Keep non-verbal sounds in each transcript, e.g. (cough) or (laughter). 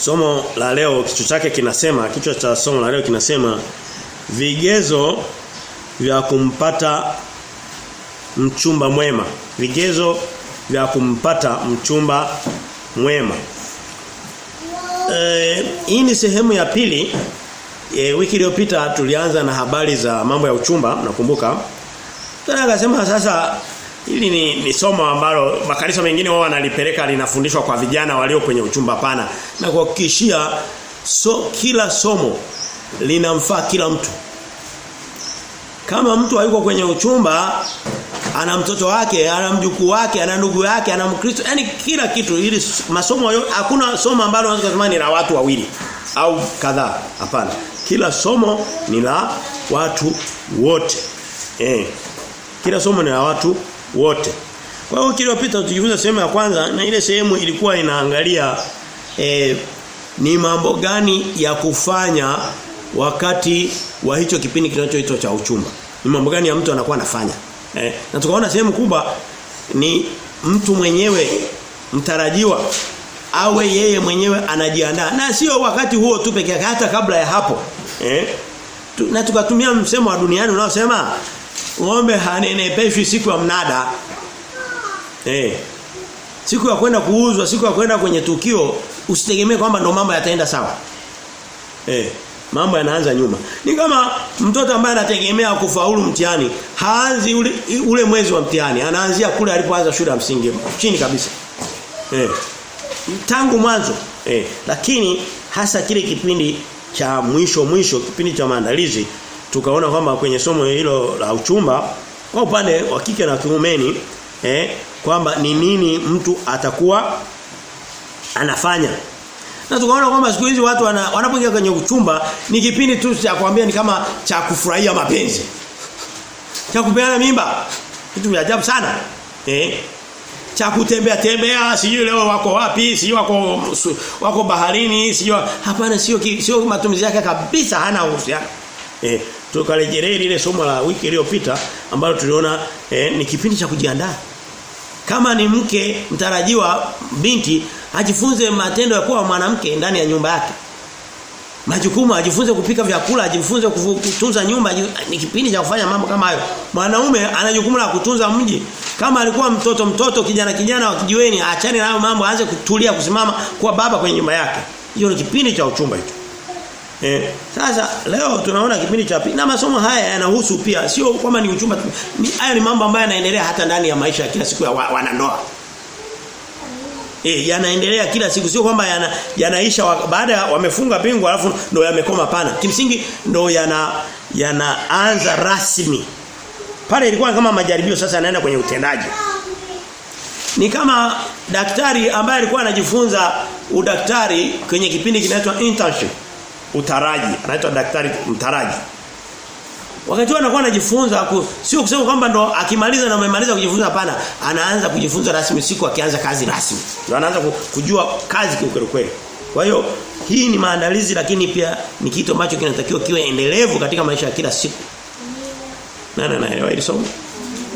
Somo la leo kichwa chake kinasema kichwa cha somo la leo kinasema vigezo vya kumpata mchumba mwema. Vigezo vya kumpata mchumba mwema. E, hii ni sehemu ya pili. E, wiki iliyopita tulianza na habari za mambo ya uchumba, nakumbuka. Tena akasema sasa hili ni, ni somo ambalo makanisa mengine wao wanalipeleka linafundishwa kwa vijana walio kwenye uchumba pana na kuhakikishia so, kila somo linamfaa kila mtu. Kama mtu hayuko kwenye uchumba ana mtoto wake, ana mjukuu wake, ana ndugu yake, ana Mkristo, yani kila kitu ili masomo hayo hakuna somo ambalo unaweza kusema ni la watu wawili au kadhaa. Hapana. Kila somo ni la watu wote. Eh. Kila somo ni la watu wote. Kwa hiyo kiliyopita tujifunza sehemu ya kwanza na ile sehemu ilikuwa inaangalia eh, ni mambo gani ya kufanya wakati wa hicho kipindi kinachoitwa cha uchumba. Ni mambo gani ya mtu anakuwa anafanya. Eh, na tukaona sehemu kubwa ni mtu mwenyewe mtarajiwa awe yeye mwenyewe anajiandaa na sio wakati huo tu peke yake hata kabla ya hapo. Eh? Tu, na tukatumia msemo wa duniani unaosema ng'ombe hanenepeshwi siku ya mnada. Eh. Siku ya kwenda kuuzwa, siku ya kwenda kwenye tukio, usitegemee kwamba ndo mambo yataenda sawa. Eh. Mambo yanaanza nyuma. Ni kama mtoto ambaye anategemea kufaulu mtihani, haanzi ule, ule mwezi wa mtihani, anaanzia kule alipoanza shule ya msingi, chini kabisa. Eh. Tangu mwanzo. Eh. Lakini hasa kile kipindi cha mwisho mwisho, kipindi cha maandalizi, tukaona kwamba kwenye somo hilo la uchumba kwa upande wa kike na kiumeni eh kwamba ni nini mtu atakuwa anafanya. Na tukaona kwamba siku hizi watu wana, wanapoingia kwenye uchumba ni kipindi tu cha kuambia ni kama cha kufurahia mapenzi. Cha kupeana mimba. Kitu vya ajabu sana. Eh cha kutembea tembea sijui leo wako wapi sijui wako wako baharini sijui hapana sio sio matumizi yake kabisa hana uhusiano. Eh tukarejelea lile somo la wiki iliyopita ambalo tuliona eh, ni kipindi cha kujiandaa. Kama ni mke mtarajiwa binti ajifunze matendo ya kuwa mwanamke ndani ya nyumba yake. Majukumu ajifunze kupika vyakula ajifunze kutunza nyumba ni kipindi cha kufanya mambo kama hayo. Mwanaume ana jukumu la kutunza mji. Kama alikuwa mtoto mtoto kijana kijana wa kijiweni aachane nayo mambo aanze kutulia kusimama kuwa baba kwenye nyumba yake. Hiyo ni kipindi cha uchumba hicho Eh, sasa leo tunaona kipindi cha pili na masomo haya yanahusu pia sio kwamba ni uchumba ni haya ni mambo ambayo yanaendelea hata ndani ya maisha ya kila siku ya wa, wanandoa. Eh, yanaendelea kila siku sio kwamba yana, yanaisha wa, baada ya wamefunga pingu alafu ndo yamekoma pana. Kimsingi ndo yana yanaanza rasmi. Pale ilikuwa kama majaribio sasa yanaenda kwenye utendaji. Ni kama daktari ambaye alikuwa anajifunza udaktari kwenye kipindi kinaitwa internship utaraji anaitwa daktari mtaraji. Wakati huo anakuwa anajifunza sio kusema kwamba ndo akimaliza na amemaliza kujifunza hapana. Anaanza kujifunza rasmi siku akianza kazi rasmi. Ndio anaanza kujua kazi kiukweli kweli kwa hiyo hii ni maandalizi lakini pia ni kitu ambacho kinatakiwa kiwe endelevu katika maisha ya kila siku. Nani anaelewa hili somo?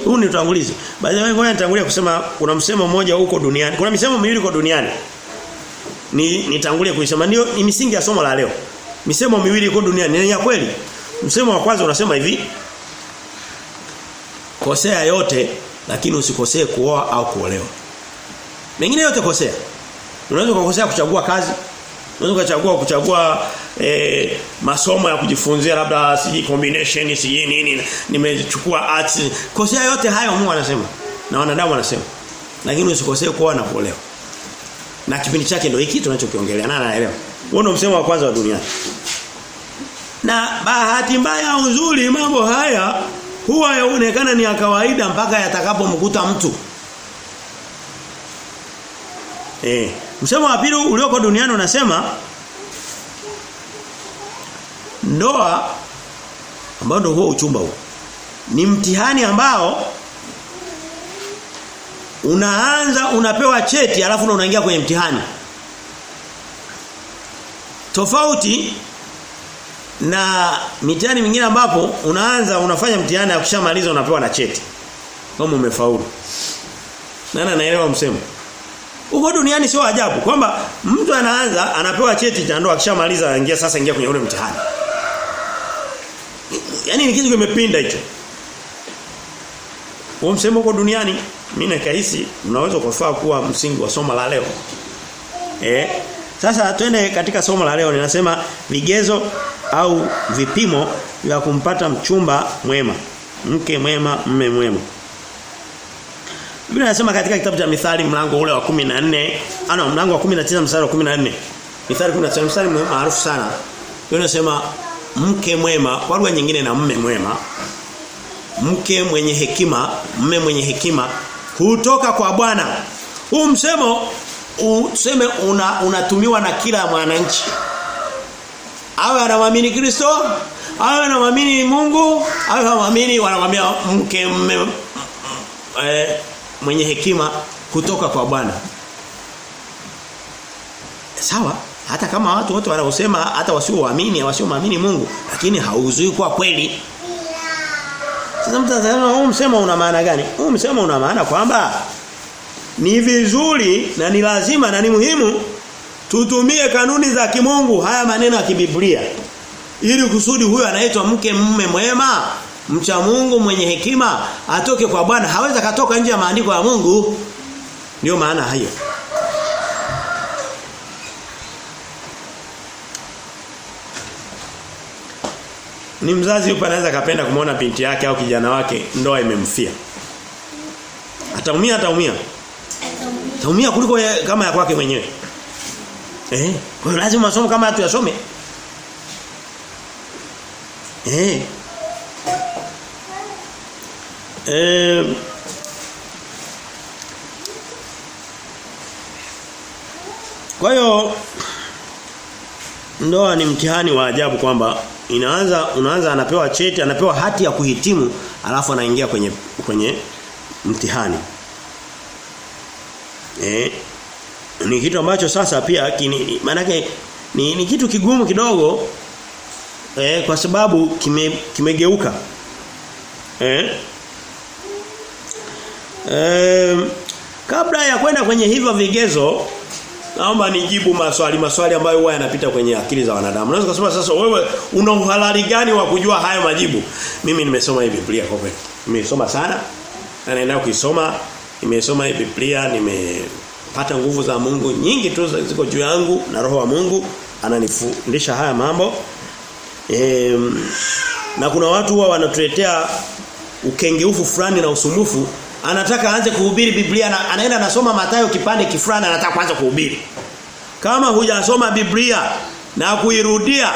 Huu ni utangulizi. Baada ya ngoja nitangulia kusema kuna msemo mmoja huko duniani kuna misemo miwili huko duniani. Ni nitangulie kuisema. Ndio ni misingi ya somo la leo misemo miwili iko duniani ni ya kweli? Msemo wa kwanza unasema hivi kosea yote lakini usikosee kuoa au kuolewa. Mengine yote kosea. Unaweza kukosea kuchagua kazi unaweza kuchagua kuchagua e, masomo ya kujifunzia labda siji combination siji nini nimechukua arts. Kosea yote hayo Mungu anasema na wanadamu wanasema lakini usikosee kuoa na kuolewa. Na kipindi chake ndio hiki tunachokiongelea. Na anaelewa huo ndio msemo wa kwanza wa duniani na bahati mbaya au nzuri mambo haya huwa yaonekana ni ya kawaida mpaka yatakapomkuta mtu. Eh, msemo wa pili ulioko duniani unasema ndoa ambao ndio huo uchumba huo ni mtihani ambao unaanza unapewa cheti alafu unaingia kwenye mtihani. Tofauti na mitihani mingine ambapo unaanza unafanya mtihani akishamaliza unapewa na cheti kama umefaulu. Nani anaelewa msemo? Huko duniani sio ajabu kwamba mtu anaanza anapewa cheti cha ndoa akishamaliza anaingia sasa ingia kwenye ule mtihani. Yaani ni kitu kimepinda hicho. Huo msemo huko duniani mimi nakahisi mnaweza kufaa kuwa msingi wa somo la leo. Eh? Sasa twende katika somo la leo ninasema vigezo au vipimo vya kumpata mchumba mwema. Mke mwema, mme mwema. Biblia inasema katika kitabu cha Mithali mlango ule wa 14, ana mlango wa 19 mstari wa 14. Mithali 19 mstari maarufu sana. Biblia inasema mke mwema, kwa lugha nyingine na mme mwema. Mke mwenye hekima, mme mwenye hekima hutoka kwa Bwana. Huu msemo useme una, unatumiwa na kila mwananchi. Awe anamwamini Kristo, awe anamwamini Mungu, awe anamwamini wanamwambia mke mme eh, mwenye hekima kutoka kwa Bwana. Sawa? Hata kama watu wote wanaosema hata wasioamini, wasioamini Mungu, lakini hauzui kwa kweli. Sasa mtazama huu msemo una maana gani? Huu msemo una maana kwamba ni vizuri na ni lazima na ni muhimu tutumie kanuni za kimungu haya maneno ya kibiblia. Ili kusudi huyo anaitwa mke mume mwema mcha Mungu mwenye hekima atoke kwa Bwana. Hawezi katoka nje ya maandiko ya Mungu. Ndio maana hayo. Ni mzazi yupo anaweza kapenda kumuona binti yake au kijana wake? Ndoa imemfia. Ataumia ataumia ataumia kuliko ya, kama ya kwake mwenyewe. Eh kwa hiyo lazima masomo kama hatu yasome. Eh. Eh Kwa hiyo ndoa ni mtihani wa ajabu kwamba inaanza unaanza anapewa cheti, anapewa hati ya kuhitimu, alafu anaingia kwenye kwenye mtihani. Eh ni kitu ambacho sasa pia maanake ni, ni kitu kigumu kidogo eh kwa sababu kime kimegeuka. Eh Eh, kabla ya kwenda kwenye hivyo vigezo naomba nijibu maswali maswali ambayo huwa yanapita kwenye akili za wanadamu. Unaweza kusema sasa wewe una uhalali gani wa kujua hayo majibu? Mimi nimesoma hii Biblia kwa kweli. Nimesoma sana na naenda kuisoma. Nimesoma hii Biblia, nimepata nguvu za Mungu nyingi tu ziko juu yangu na roho wa Mungu ananifundisha haya mambo. E, na kuna watu huwa wanatuletea ukengeufu fulani na usumbufu anataka aanze kuhubiri Biblia na anaenda anasoma Mathayo kipande kifulani anataka kuanza kuhubiri. Kama hujasoma Biblia na kuirudia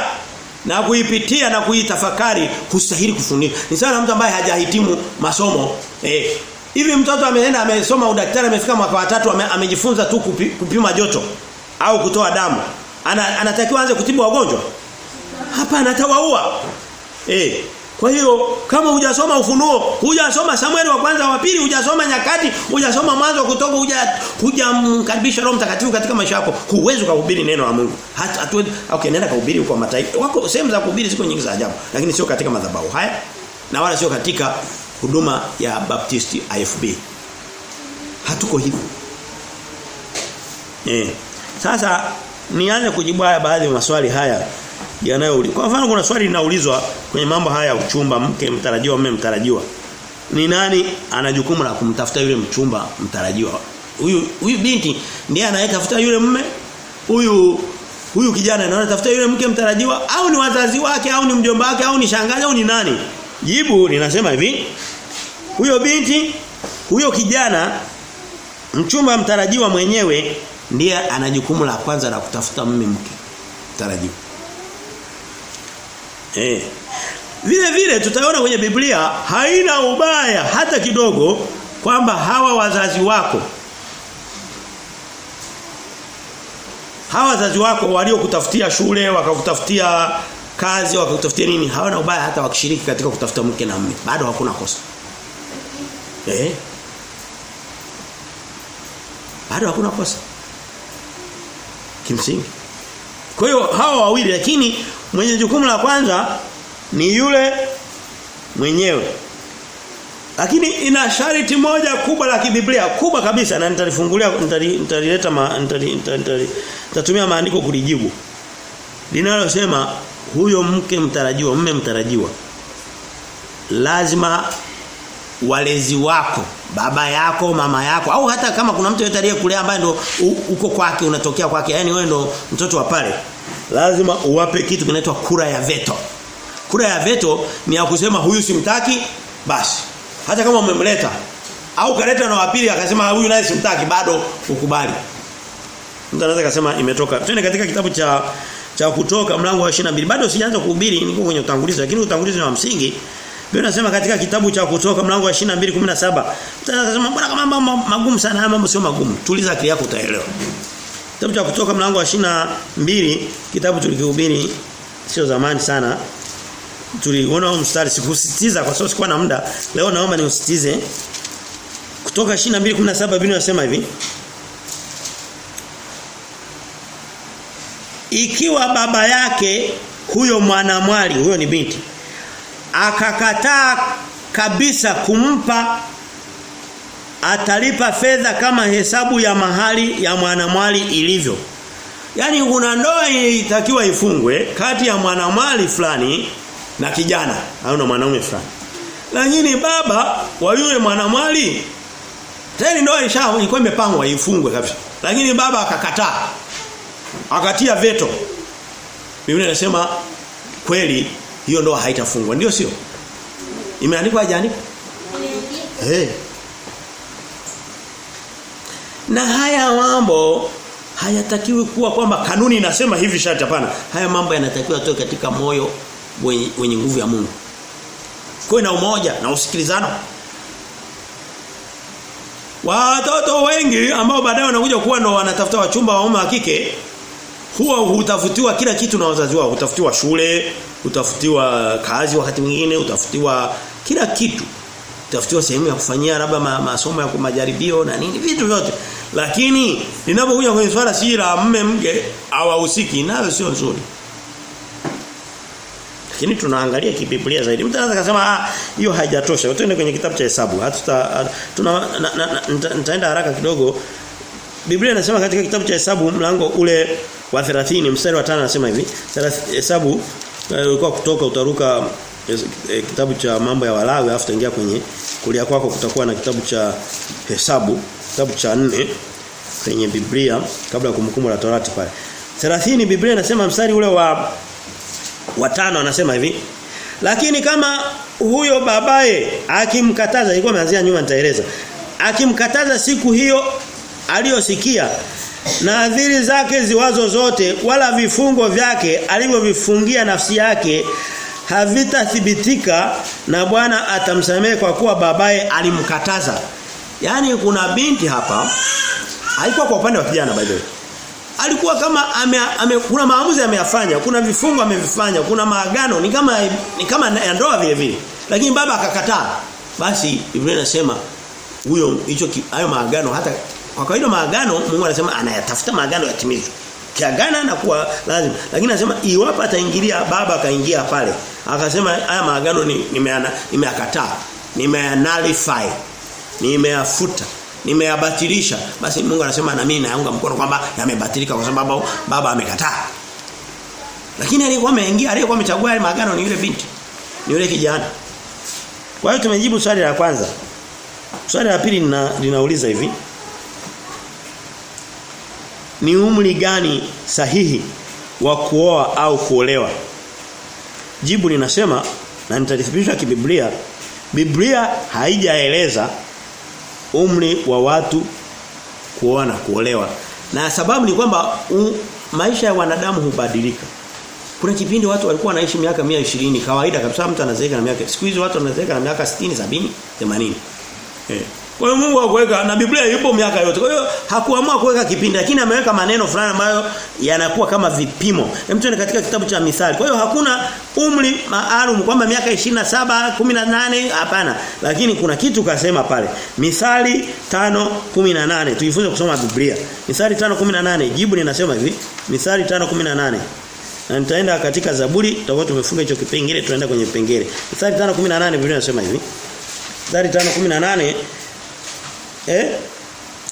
na kuipitia na kuitafakari hustahili kufundisha. Ni sana mtu ambaye hajahitimu masomo. Eh, hivi mtoto ameenda amesoma udaktari amefika mwaka watatu ame, amejifunza tu kupi, kupima joto au kutoa damu. Ana, anatakiwa aanze kutibu wagonjwa? Hapana atawaua. Eh, kwa hiyo kama hujasoma ufunuo, hujasoma Samueli wa kwanza wa pili, hujasoma nyakati, hujasoma mwanzo kutoka huja hujamkaribisha Roho Mtakatifu katika maisha yako, huwezi kuhubiri neno la Mungu. Hata hatu, okay nenda kuhubiri huko mataifa. Wako sehemu za kuhubiri ziko nyingi za ajabu, lakini sio katika madhabahu haya na wala sio katika huduma ya Baptist IFB. Hatuko hivyo. Eh. Sasa nianze kujibu haya baadhi ya maswali haya yanayoulizwa. Kwa mfano kuna swali linaulizwa kwenye mambo haya ya uchumba mke mtarajiwa mume mtarajiwa. Ni nani ana jukumu la kumtafuta yule mchumba mtarajiwa? Huyu huyu binti ndiye anayetafuta yule mume? Huyu huyu kijana ndiye anatafuta yule mke mtarajiwa au ni wazazi wake au ni mjomba wake au ni shangazi au ni nani? Jibu linasema hivi. Huyo binti, huyo kijana mchumba mtarajiwa mwenyewe ndiye ana jukumu la kwanza la kutafuta mume mke mtarajiwa. Eh. Vile vile tutaona kwenye Biblia haina ubaya hata kidogo kwamba hawa wazazi wako hawa wazazi wako waliokutafutia shule wakakutafutia kazi wakakutafutia nini hawana ubaya hata wakishiriki katika kutafuta mke na mume bado hakuna kosa eh bado hakuna kosa kimsingi kwa hiyo hawa wawili lakini mwenye jukumu la kwanza ni yule mwenyewe. Lakini ina sharti moja kubwa la kibiblia kubwa kabisa na nitalifungulia nitalileta nitatumia maandiko kulijibu. Linalosema huyo mke mtarajiwa, mme mtarajiwa lazima walezi wako, baba yako, mama yako au hata kama kuna mtu yote aliyekulea ambaye ndo uko kwake unatokea kwake, yani wewe ndo mtoto wa pale. Lazima uwape kitu kinaitwa kura ya veto. Kura ya veto ni ya kusema huyu simtaki basi. Hata kama umemleta au kaleta na wapili akasema huyu naye simtaki bado ukubali. Mtu anaweza kusema imetoka. Twende katika kitabu cha cha kutoka mlango wa 22. Bado sijaanza kuhubiri niko kwenye utangulizi lakini utangulizi ni wa msingi. Biblia inasema katika kitabu cha kutoka mlango wa 22:17. Mtu mbona kama mambo magumu sana haya mambo sio magumu. Tuliza akili yako utaelewa. Kitabu cha kutoka mlango wa 22 kitabu tulikihubiri sio zamani sana. Tuliona huo mstari sikusitiza kwa sababu sikuwa na muda. Leo naomba niusitize. Kutoka 22:17 Biblia inasema hivi. Ikiwa baba yake huyo mwanamwali huyo ni binti akakataa kabisa kumpa atalipa fedha kama hesabu ya mahali ya mwanamwali ilivyo. Yaani kuna ndoa itakiwa ifungwe kati ya mwanamwali fulani na kijana au na mwanaume fulani. Lakini baba wa yule mwanamwali tayari ndoa ilikuwa imepangwa ifungwe kabisa. Lakini baba akakataa. Akatia veto. Biblia inasema kweli hiyo ndoa haitafungwa ndio sio imeandikwa haijaandikwa? eh hey. na haya mambo hayatakiwi kuwa kwamba kanuni inasema hivi sharti hapana haya mambo yanatakiwa toke katika moyo wenye, wenye nguvu ya Mungu kuwe na umoja na usikilizano watoto wengi ambao baadaye wanakuja kuwa ndo wanatafuta wachumba wa wa kike huwa hutafutiwa kila kitu na wazazi wao. Utafutiwa shule utafutiwa kazi wakati mwingine utafutiwa kila kitu. Utafutiwa sehemu ya kufanyia labda ma, masomo ya majaribio na nini vitu vyote. Lakini ninapokuja kwenye swala si la mme mke hawahusiki. Nayo sio nzuri. Lakini tunaangalia kibiblia zaidi. Mtu anaweza kusema ah hiyo haijatosha. Twende kwenye kitabu cha hesabu. Hatuta tuna nitaenda haraka kidogo Biblia inasema katika kitabu cha hesabu mlango ule wa 30 mstari wa 5 anasema hivi. Hesabu ulikuwa kutoka utaruka e, kitabu cha mambo ya Walawi afu utaingia kwenye kulia kwako kutakuwa na kitabu cha hesabu kitabu cha 4 kwenye Biblia kabla ya kumkumbuka la Torati pale. 30 Biblia inasema mstari ule wa wa tano anasema hivi. Lakini kama huyo babaye akimkataza ilikuwa ameanzia nyuma nitaeleza. Akimkataza siku hiyo aliyosikia na adhiri zake ziwazo zote wala vifungo vyake alivyovifungia nafsi yake havitathibitika na Bwana atamsamehe kwa kuwa babaye alimkataza. Yaani kuna binti hapa haikuwa kwa upande wa kijana by the way. Alikuwa kama ame, ame, kuna maamuzi ameyafanya, kuna vifungo amevifanya, kuna maagano ni kama ni kama ya ndoa vile vile. Lakini baba akakataa. Basi Biblia inasema huyo hicho hayo maagano hata kwa kawaida maagano Mungu anasema anayatafuta maagano yatimizwe. Kiagana na kuwa lazima. Lakini anasema iwapo ataingilia baba akaingia pale. Akasema haya maagano ni nimeakataa. Nimeanalify. Nimeyafuta. Nimeyabatilisha. Basi Mungu anasema na mimi naunga mkono kwamba yamebatilika kwa sababu baba amekataa. Lakini aliyekuwa ameingia aliyekuwa amechagua yale maagano ni yule binti. Ni yule kijana. Kwa hiyo tumejibu swali la kwanza. Swali la pili linauliza hivi. Ni umri gani sahihi wa kuoa au kuolewa? Jibu linasema na nitalithibitisha kibiblia. Biblia haijaeleza umri wa watu kuoa na kuolewa. Na sababu ni kwamba maisha ya wanadamu hubadilika. Kuna kipindi watu walikuwa wanaishi miaka 120 kawaida kabisa mtu anazeeka na miaka. Siku hizi watu wanazeeka na miaka 60, 70, 80. Eh. Kwa hiyo Mungu hakuweka na Biblia ipo miaka yote. Kwa hiyo hakuamua kuweka kipindi lakini ameweka maneno fulani ambayo yanakuwa kama vipimo. Hem tuende katika kitabu cha Mithali. Kwa hiyo hakuna umri maalum kwamba miaka 27, 18 hapana. Lakini kuna kitu kasema pale. Mithali 5:18. Tujifunze kusoma Biblia. Mithali 5:18 jibu linasema hivi. Mithali 5:18. Na nitaenda katika Zaburi tutakuwa tumefunga hicho kipengele tunaenda kwenye vipengele. Mithali 5:18 Biblia inasema hivi. mstari 5:18 eh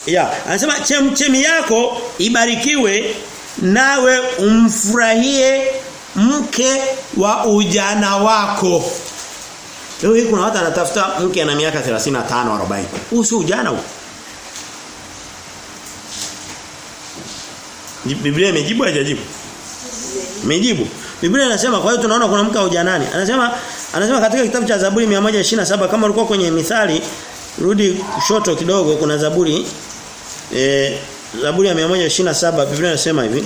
ya anasema chemchemi yako ibarikiwe nawe umfurahie mke wa ujana wako Leo hii kuna watu anatafuta mke ana miaka 35 40. Huu si ujana huu. Biblia imejibu hajajibu? Imejibu. Biblia inasema kwa hiyo tunaona kuna mke wa ujanani. Anasema anasema katika kitabu cha Zaburi 127 kama ulikuwa kwenye mithali rudi kushoto kidogo kuna Zaburi eh Zaburi ya 127 Biblia inasema hivi.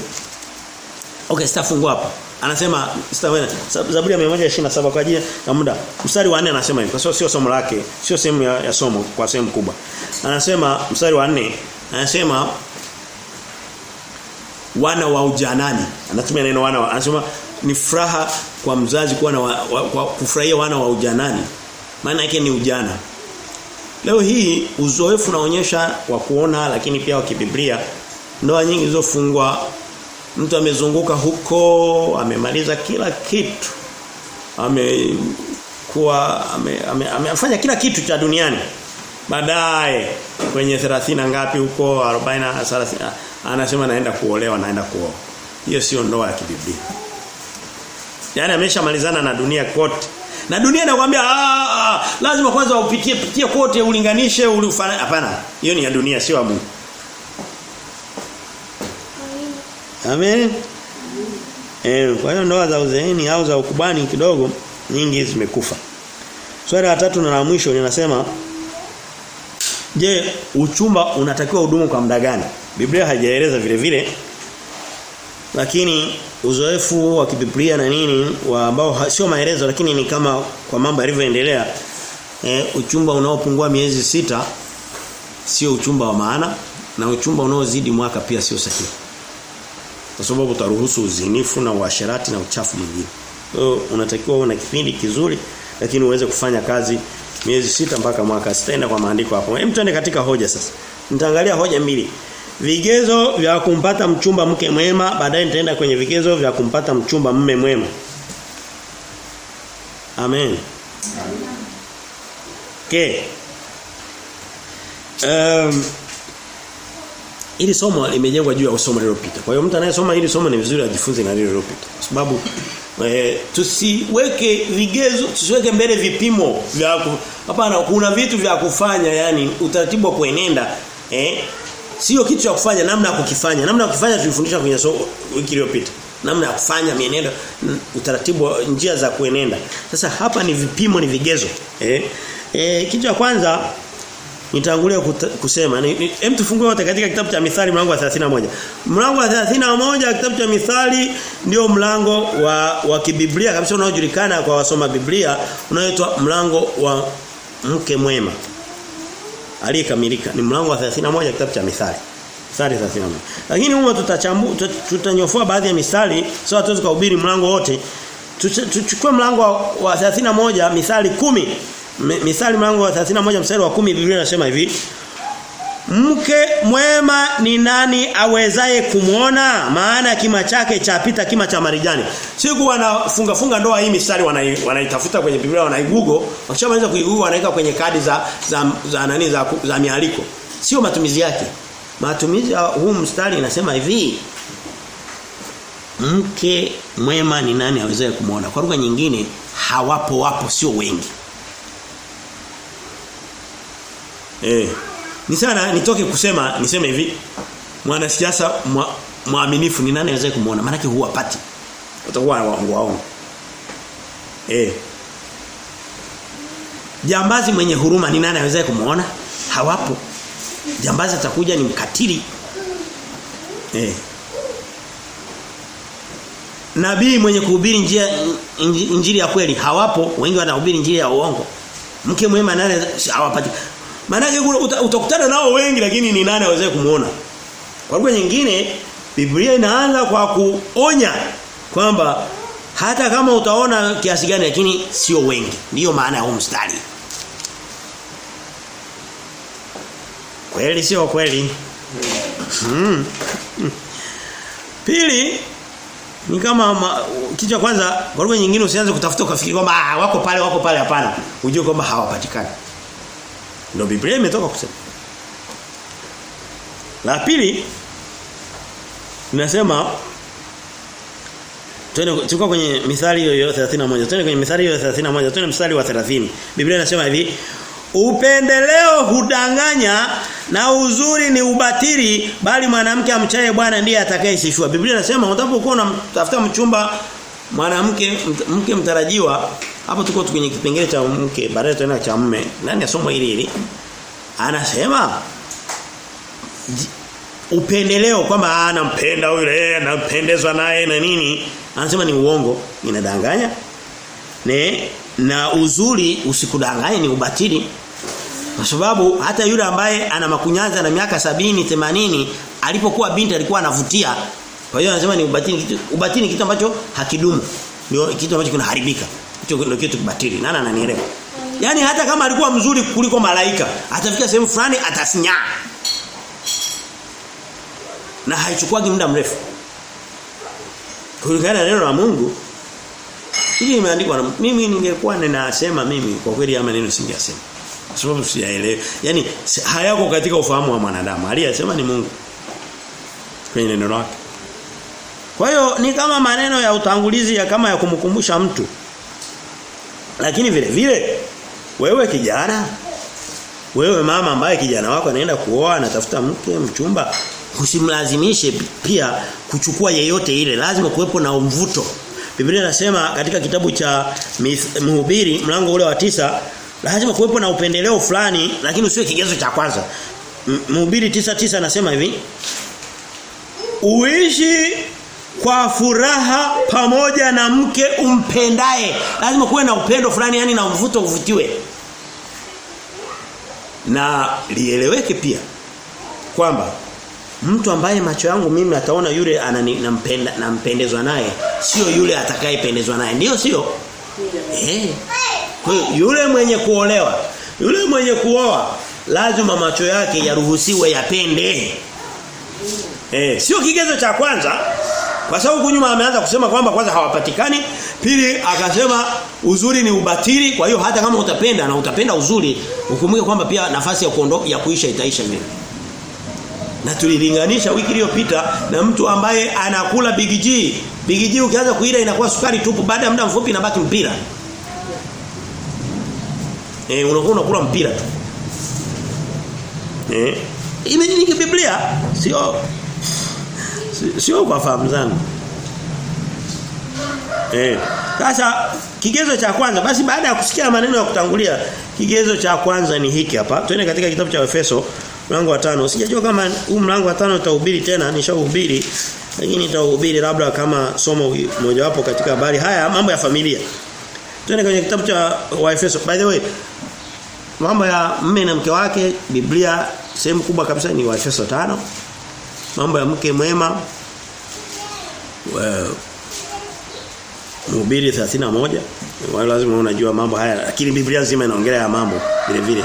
Okay, sitafungua hapa. Anasema sitaweza Zaburi ya 127 kwa ajili ya muda. Mstari wa 4 anasema hivi. Kwa sababu sio somo lake, sio sehemu ya, ya somo kwa sehemu kubwa. Anasema mstari wa 4 anasema wana wa ujanani. Anatumia neno wana wa, anasema ni furaha kwa mzazi kuwa na wa, wa, kufurahia wana wa ujanani. Maana yake ni ujana. Leo hii uzoefu unaonyesha wa kuona lakini pia wa kibiblia. Ndoa nyingi zilizofungwa mtu amezunguka huko amemaliza kila kitu. Amekuwa amefanya ame, ame, kila kitu cha duniani. Baadaye kwenye 30 ngapi huko 40 30 anasema naenda kuolewa naenda kuoa. Hiyo sio ndoa ya kibiblia. Yani ameshamalizana na dunia kote na dunia inakwambia lazima kwanza upitie pitie kote ulinganishe ulifanya hapana hiyo ni ya dunia sio ya Mungu Amen. Eh, kwa hiyo ndoa za uzeeni au za ukubani kidogo nyingi zimekufa. Swali la tatu na la mwisho linasema Je, uchumba unatakiwa hudumu kwa muda gani? Biblia haijaeleza vile vile. Lakini uzoefu wa kibiblia na nini wa ambao sio maelezo lakini ni kama kwa mambo yalivyoendelea e, uchumba unaopungua miezi sita sio uchumba wa maana na uchumba unaozidi mwaka pia sio sahihi kwa sababu utaruhusu uzinifu na uasherati na uchafu mwingine. Hiyo unatakiwa uwe na kipindi kizuri lakini uweze kufanya kazi miezi sita mpaka mwaka. Sitaenda kwa maandiko hapo. Hem katika hoja sasa. Nitaangalia hoja mbili. Vigezo vya kumpata mchumba mke mwema, baadaye nitaenda kwenye vigezo vya kumpata mchumba mme mwema. Amen. Okay. Um, ili somo limejengwa juu ya somo lililopita. Kwa hiyo mtu anayesoma hili somo ni vizuri ajifunze na lililopita. Kwa sababu e, tusiweke vigezo, tusiweke mbele vipimo vya hapana kuna vitu vya kufanya yani utaratibu wa kuenenda eh sio kitu cha kufanya namna ya kukifanya. Namna ya kufanya tulifundisha kwenye soko wiki iliyopita. Namna ya kufanya mienendo utaratibu njia za kuenenda. Sasa hapa ni vipimo ni vigezo. Eh, eh kitu cha kwanza nitangulia kusema ni, hem tufungue wote katika kitabu cha Mithali mlango wa 31. Mlango wa 31 kitabu cha Mithali ndio mlango wa wa kibiblia kabisa unaojulikana kwa wasoma Biblia unaoitwa mlango wa mke mwema. Aliyekamilika ni mlango wa 31 kitabu cha Mithali. Mithali 31. Lakini huko tutachambua tutanyofua baadhi ya mithali, sio hatuwezi kuhubiri mlango wote. Tuchukue mlango wa 31 Mithali kumi Mithali mlango wa 31 mstari wa 10 Biblia inasema hivi Mke mwema ni nani awezaye kumuona maana kima chake chapita kima cha marijani. Siku wanafunga funga ndoa hii mistari wanaitafuta kwenye Biblia wanaigugo, wakishamaliza kuigugo wanaweka kwenye kadi za za, za nani za, za mialiko. Sio matumizi yake. Matumizi ya huu mstari inasema hivi Mke mwema ni nani awezaye kumuona? Kwa lugha nyingine hawapo wapo sio wengi. Eh. Ni sana nitoke kusema niseme hivi. Mwanasiasa mwaminifu ni nani anaweza kumuona? Maana yake huwapati. Utakuwa waongo. Eh. Jambazi mwenye huruma ni nani anaweza kumuona? Hawapo. Jambazi atakuja ni mkatili. Eh. Nabii mwenye kuhubiri njia injili ya kweli hawapo, wengi wanahubiri injili ya uongo. Mke mwema nani hawapati. Maanake utakutana nao wengi lakini ni nani aweze kumuona. Kwa lugha nyingine Biblia inaanza kwa kuonya kwamba hata kama utaona kiasi gani lakini sio wengi. Ndiyo maana ya huu mstari. Kweli sio kweli? Hmm. Pili ni kama kitu kwanza kwa lugha nyingine usianze kutafuta ukafikiri kwamba ah, wako pale wako pale hapana. Ujue kwamba hawapatikani. Ndio Biblia imetoka kusema. La pili Ninasema Twende tuko kwenye mithali hiyo 31. Twende kwenye mithali hiyo 31. Twende mstari wa 30. Biblia inasema hivi, upendeleo hudanganya na uzuri ni ubatili bali mwanamke amchaye Bwana ndiye atakayesifiwa. Biblia inasema unapokuwa unamtafuta mchumba mwanamke mke mtarajiwa hapo tuko kwenye kipengele cha mke baadaye tena cha mume ndani ya somo hili hili? Anasema upendeleo kwamba anampenda yule anapendezwa naye na nini. Anasema ni uongo inadanganya. Ne na uzuri usikudanganye ni ubatili. Kwa sababu hata yule ambaye ana makunyanza na miaka sabini themanini alipokuwa binti alikuwa anavutia. Kwa hiyo anasema ni ubatili kitu, ubatili kitu ambacho hakidumu. Ndio kitu ambacho kinaharibika hicho ndio kitu kibatili nani ananielewa yani hata kama alikuwa mzuri kuliko malaika atafika sehemu fulani atasinyaa na haichukuagi muda mrefu. Kulingana neno la Mungu hili imeandikwa na mimi ningekuwa ninasema mimi kwa kweli ama neno singesema. Sababu siyaelewi. Yaani hayako katika ufahamu wa mwanadamu. Aliyesema ni Mungu. Kwenye neno lake. Kwa hiyo ni kama maneno ya utangulizi ya kama ya kumkumbusha mtu. Lakini vile vile wewe kijana wewe mama ambaye kijana wako anaenda kuoa anatafuta mke mchumba usimlazimishe pia kuchukua yeyote ile. Lazima kuwepo na mvuto. Biblia inasema katika kitabu cha Mhubiri mlango ule wa tisa lazima kuwepo na upendeleo fulani lakini usiwe kigezo cha kwanza. Mhubiri tisa tisa anasema hivi Uishi kwa furaha pamoja na mke umpendaye. Lazima kuwe na upendo fulani yani na mvuto uvutiwe. Na lieleweke pia kwamba mtu ambaye macho yangu mimi ataona yule ananampenda nampendezwa naye sio yule atakayependezwa naye. Ndio sio? Eh. Kwa yule mwenye kuolewa yule mwenye kuoa lazima macho yake yaruhusiwe yapende. Eh sio kigezo cha kwanza kwa sababu kunyuma ameanza kusema kwamba kwanza hawapatikani pili akasema uzuri ni ubatili kwa hiyo hata kama utapenda na utapenda uzuri ukumbuke kwamba pia nafasi ya kuondoka ya kuisha itaisha vile na tulilinganisha wiki iliyopita na mtu ambaye anakula Big G. Big G ukianza kuila inakuwa sukari tupu baada ya muda mfupi inabaki mpira. Eh unakuwa unakula mpira tu. Eh imenyingi Biblia sio sio kwa fahamu zangu. Eh sasa kigezo cha kwanza basi baada ya kusikia maneno ya kutangulia kigezo cha kwanza ni hiki hapa. Twende katika kitabu cha Efeso mlango wa tano sijajua kama huu mlango wa tano utahubiri tena nishahubiri lakini nitahubiri labda kama somo mojawapo katika habari haya mambo ya familia twende kwenye kitabu cha Waefeso by the way mambo ya mme na mke wake Biblia sehemu kubwa kabisa ni Waefeso tano mambo ya mke mwema. Mhubiri 31 wale lazima unajua mambo haya lakini Biblia nzima inaongelea ya mambo vile vile.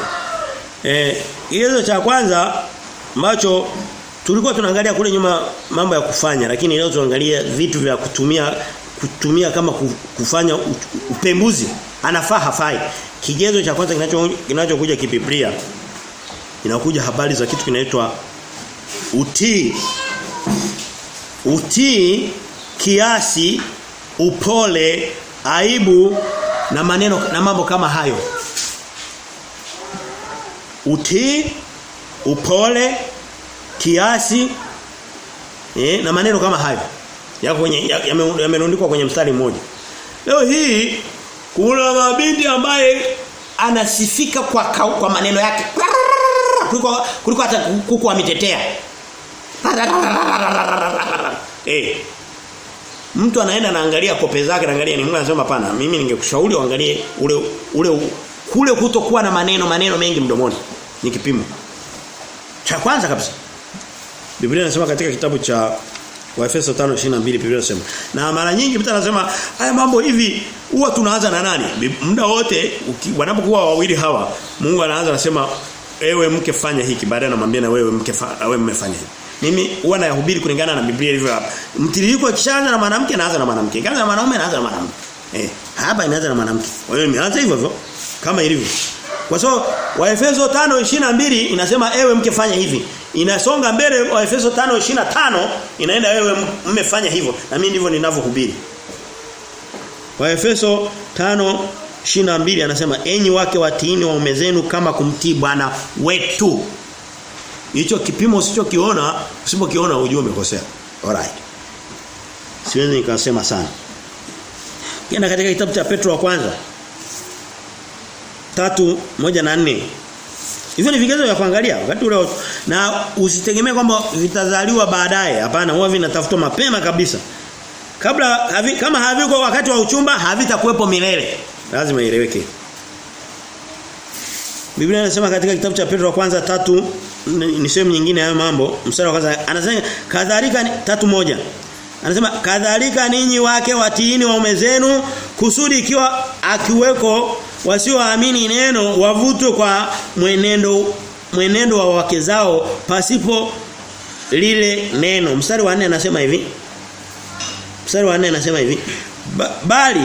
Eh, kigezo cha kwanza ambacho tulikuwa tunaangalia kule nyuma mambo ya kufanya lakini leo tuangalie vitu vya kutumia kutumia kama kufanya upembuzi. Anafaa hafai. Kigezo cha kwanza kinacho kinachokuja kibiblia inakuja habari za kitu kinaitwa utii. Utii kiasi upole aibu na maneno na mambo kama hayo. Utii upole kiasi eh, na maneno kama hayo. Yako kwenye yamerundikwa ya kwenye mstari mmoja. Leo hii kuna mabinti ambaye anasifika kwa kwa maneno yake kuliko kuliko hata kuku amitetea eh. Mtu anaenda naangalia kope zake naangalia ni Mungu anasema hapana mimi ningekushauri uangalie ule ule kule kutokuwa na maneno maneno mengi mdomoni ni kipimo. Cha kwanza kabisa. Biblia inasema katika kitabu cha Waefeso 5:22 Biblia inasema na mara nyingi mtu anasema haya mambo hivi huwa tunaanza na nani? Muda wote wanapokuwa wawili hawa Mungu anaanza anasema ewe mke fanya hiki. Baadaye anamwambia na wewe mke wewe mmefanya hivi mimi huwa nayahubiri kulingana na Biblia ilivyo hapa. Mtiririko kishaanza na mwanamke naanza na mwanamke. Kama na mwanaume naanza na mwanamke. Eh hapa inaanza na mwanamke. Kwa hiyo imeanza hivyo hivyo kama ilivyo. Kwa sababu Waefeso 5:22 inasema ewe mke fanya hivi. Inasonga mbele Waefeso 5:25 inaenda ewe mmefanya hivyo. Na mimi ndivyo ninavyohubiri. Waefeso 5:22 anasema enyi wake watiini waume zenu kama kumtii Bwana wetu. Hicho kipimo usichokiona, usipokiona ujue umekosea. Alright. Siwezi nikasema sana. Kienda katika kitabu cha Petro wa kwanza. tatu moja na nne Hivyo ni vigezo vya kuangalia wakati ule na usitegemee kwamba vitazaliwa baadaye. Hapana, huwa vinatafutwa mapema kabisa. Kabla havi, kama haviko wakati wa uchumba havitakuwepo milele. Lazima ieleweke. Biblia inasema katika kitabu cha Petro wa kwanza tatu ni sehemu nyingine hayo mambo mstari wa kwanza anasema kadhalika tatu moja Anasema kadhalika ninyi wake watiini waume zenu kusudi ikiwa akiweko wasioamini neno wavutwe kwa mwenendo mwenendo wa wake zao pasipo lile neno. Mstari wa 4 anasema hivi. Mstari wa 4 anasema hivi. Ba, bali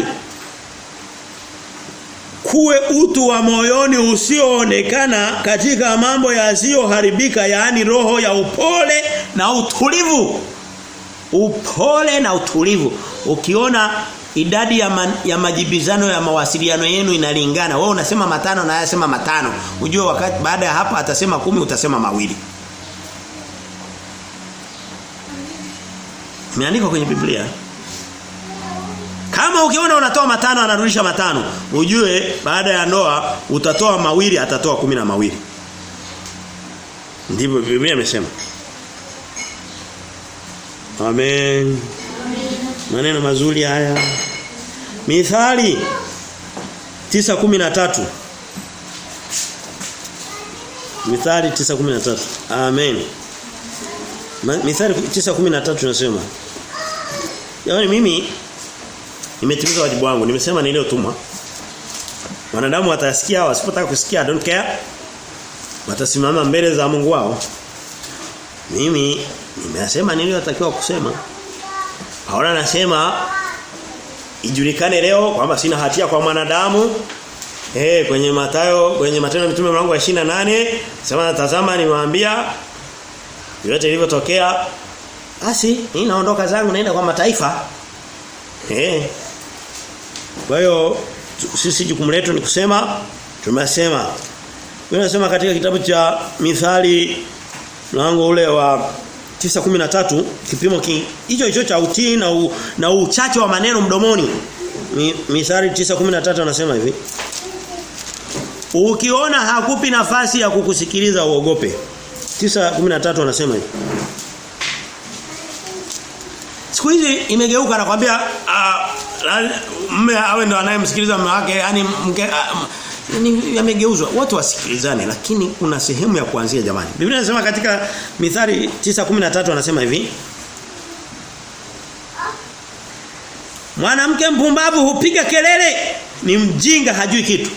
kuwe utu wa moyoni usioonekana katika mambo yasiyoharibika yaani roho ya upole na utulivu. Upole na utulivu. Ukiona idadi ya, man, ya majibizano ya mawasiliano yenu inalingana. Wewe unasema matano na yeye matano. Ujue wakati baada ya hapa atasema kumi utasema mawili. Imeandikwa kwenye Biblia kama ukiona unatoa matano anarudisha matano ujue baada ya ndoa utatoa mawili atatoa kumi na mawili ndivyo Biblia imesema Amen. Maneno mazuri haya. Mithali 9:13. Mithali 9:13. Amen. Mithali 9:13 tunasema. Yaani mimi nimetimiza wajibu wangu. Nimesema niliotumwa. Wanadamu watasikia wasipotaka kusikia don't care. Watasimama mbele za Mungu wao. Mimi nimesema niliyotakiwa kusema. Paulo anasema ijulikane leo kwamba sina hatia kwa mwanadamu. Eh kwenye Matayo kwenye Matendo ya Mitume mlango wa 28 sema tazama niwaambia yote ilivyotokea basi mimi naondoka zangu naenda kwa mataifa. Eh. Kwa hiyo sisi jukumu letu ni kusema tumesema. Wewe unasema katika kitabu cha Mithali mlango ule wa 9:13 kipimo hicho hicho cha utii na u, na uchache wa maneno mdomoni. Mi, Mithali 9:13 anasema hivi. Ukiona hakupi nafasi ya kukusikiliza uogope. 9:13 anasema hivi. Siku hizi imegeuka nakwambia mme awe ndo anayemsikiliza mume wake yani mke ni yamegeuzwa. Watu wasikilizane lakini kuna sehemu ya kuanzia jamani. Biblia inasema katika Mithali 9:13 anasema hivi. Mwanamke mpumbavu hupiga kelele ni mjinga hajui kitu.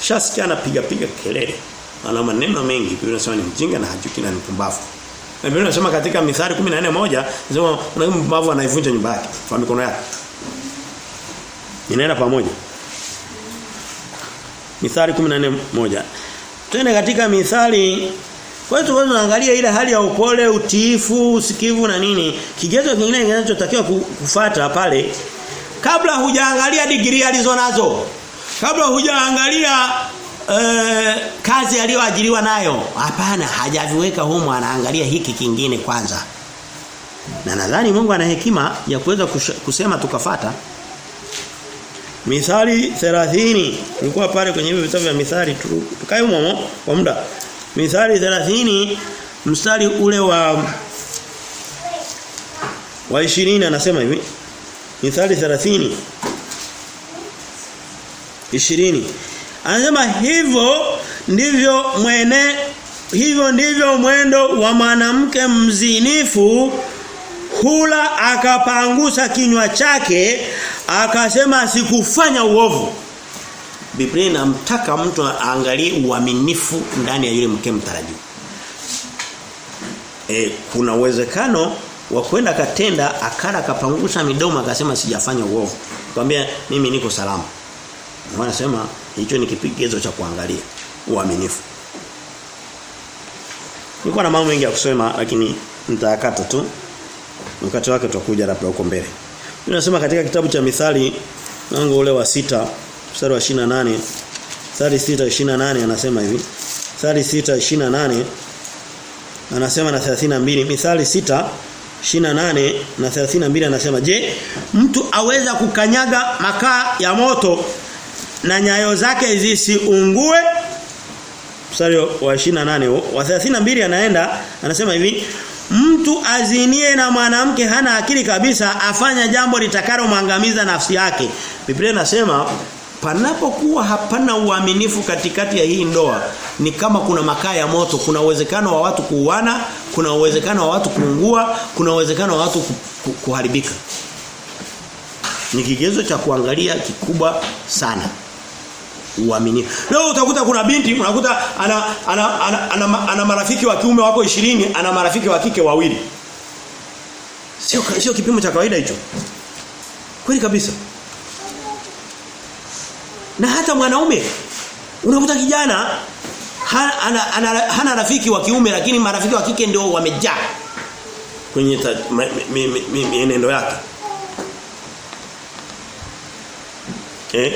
Kisha sikia anapiga piga kelele. Ana maneno mengi Biblia inasema ni mjinga na hajui ni mpumbavu na Biblia inasema katika Mithali 14:1 inasema mpumbavu anaivunja nyumba yake kwa mikono yake Inaenda pamoja Mithali 14:1. Twende katika Mithali kwa hiyo tuweze kuangalia ile hali ya upole, utiifu, usikivu na nini. Kigezo kingine kinachotakiwa kufata pale kabla hujaangalia degree alizonazo. Kabla hujaangalia eh, kazi aliyoajiriwa nayo. Hapana, hajaviweka humo anaangalia hiki kingine kwanza. Na nadhani Mungu ana hekima ya kuweza kusema tukafata. Mithali 30 nilikuwa pale kwenye hivi vitabu vya Mithali tukae humo kwa muda. Mithali 30 mstari ule wa wa 20 anasema hivi. Mithali 30 20 Anasema hivyo ndivyo mwene hivyo ndivyo mwendo wa mwanamke mzinifu. Hula akapangusa kinywa chake akasema sikufanya uovu. Biblia inamtaka mtu aangalie uaminifu ndani ya yule mke mtarajiwa. E, kuna uwezekano wa kwenda katenda akala akapangusa midomo akasema sijafanya uovu. Kwambia mimi niko salama Wanasema hicho ni kipigezo cha kuangalia uaminifu. Nilikuwa na mambo mengi ya kusema lakini nitayakata tu. Wakati wake tutakuja labda huko mbele. Tunasema katika kitabu cha Mithali mlango ule wa sita mstari wa 28 mstari 6:28 anasema hivi. Mithali 6:28 anasema na 32 Mithali 6 28 na 32 anasema je mtu aweza kukanyaga makaa ya moto na nyayo zake zisiungue mstari wa 28 wa 32 anaenda anasema hivi mtu azinie na mwanamke hana akili kabisa afanya jambo litakalo mwangamiza nafsi yake. Biblia inasema panapokuwa hapana uaminifu katikati ya hii ndoa ni kama kuna makaa ya moto kuna uwezekano wa watu kuuana kuna uwezekano wa watu kuungua kuna uwezekano wa watu ku, ku, kuharibika. Ni kigezo cha kuangalia kikubwa sana uaminifu leo utakuta kuna binti unakuta ana ana, ana, ana, ana, marafiki wa kiume wako 20 ana marafiki wa kike wawili sio sio kipimo cha kawaida hicho kweli kabisa na hata mwanaume unakuta kijana hana, ana, ana, hana rafiki wa kiume lakini marafiki wa kike ndio wamejaa kwenye mienendo yake. Eh?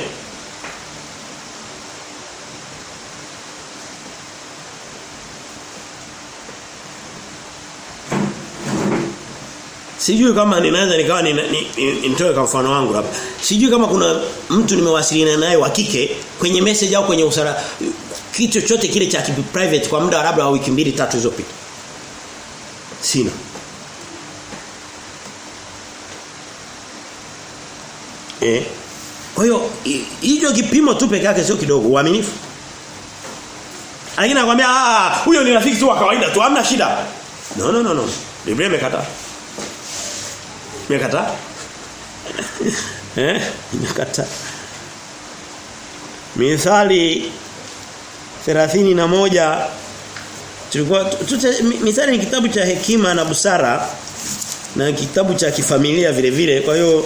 Sijui kama ninaweza nikawa nitoe kwa mfano wangu hapa. Sijui kama kuna mtu nimewasiliana naye wa kike kwenye message au kwenye usara kitu chochote kile cha private kwa muda labda wa wiki mbili tatu zilizopita. Sina. Eh? Kwa hiyo hicho kipimo tu peke yake sio kidogo, uaminifu. Lakini nakwambia ah huyo ni rafiki tu wa kawaida tu, hamna shida. No no no no. Biblia imekataa. Imekataa? eh? Imekataa. Mithali 31 tulikuwa Mithali ni kitabu cha hekima na busara na kitabu cha kifamilia vile vile kwa hiyo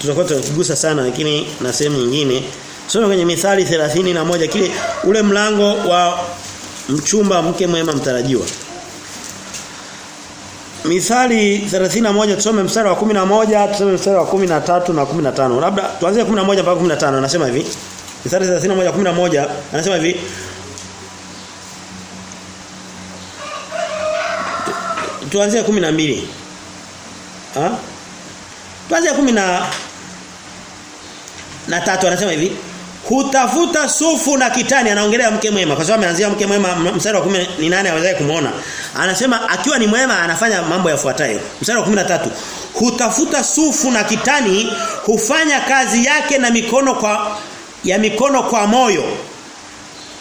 tutakuwa tunagusa sana lakini na sehemu nyingine soma kwenye Mithali 31 kile ule mlango wa mchumba mke mwema mtarajiwa Mithali 31 tusome mstari wa 11 tusome mstari wa 13 na 15 labda tuanze 11 mpaka 15 anasema hivi. Mithali 31 11 anasema hivi. Tuanze 12 ah tuanze 10 na na tatu anasema hivi hutafuta sufu na kitani. Anaongelea mke mwema kwa sababu ameanzia mke mwema mstari wa 10 ni nani awezaye kumuona. Anasema akiwa ni mwema anafanya mambo yafuatayo. Mstari wa 13 hutafuta sufu na kitani hufanya kazi yake na mikono kwa ya mikono kwa moyo.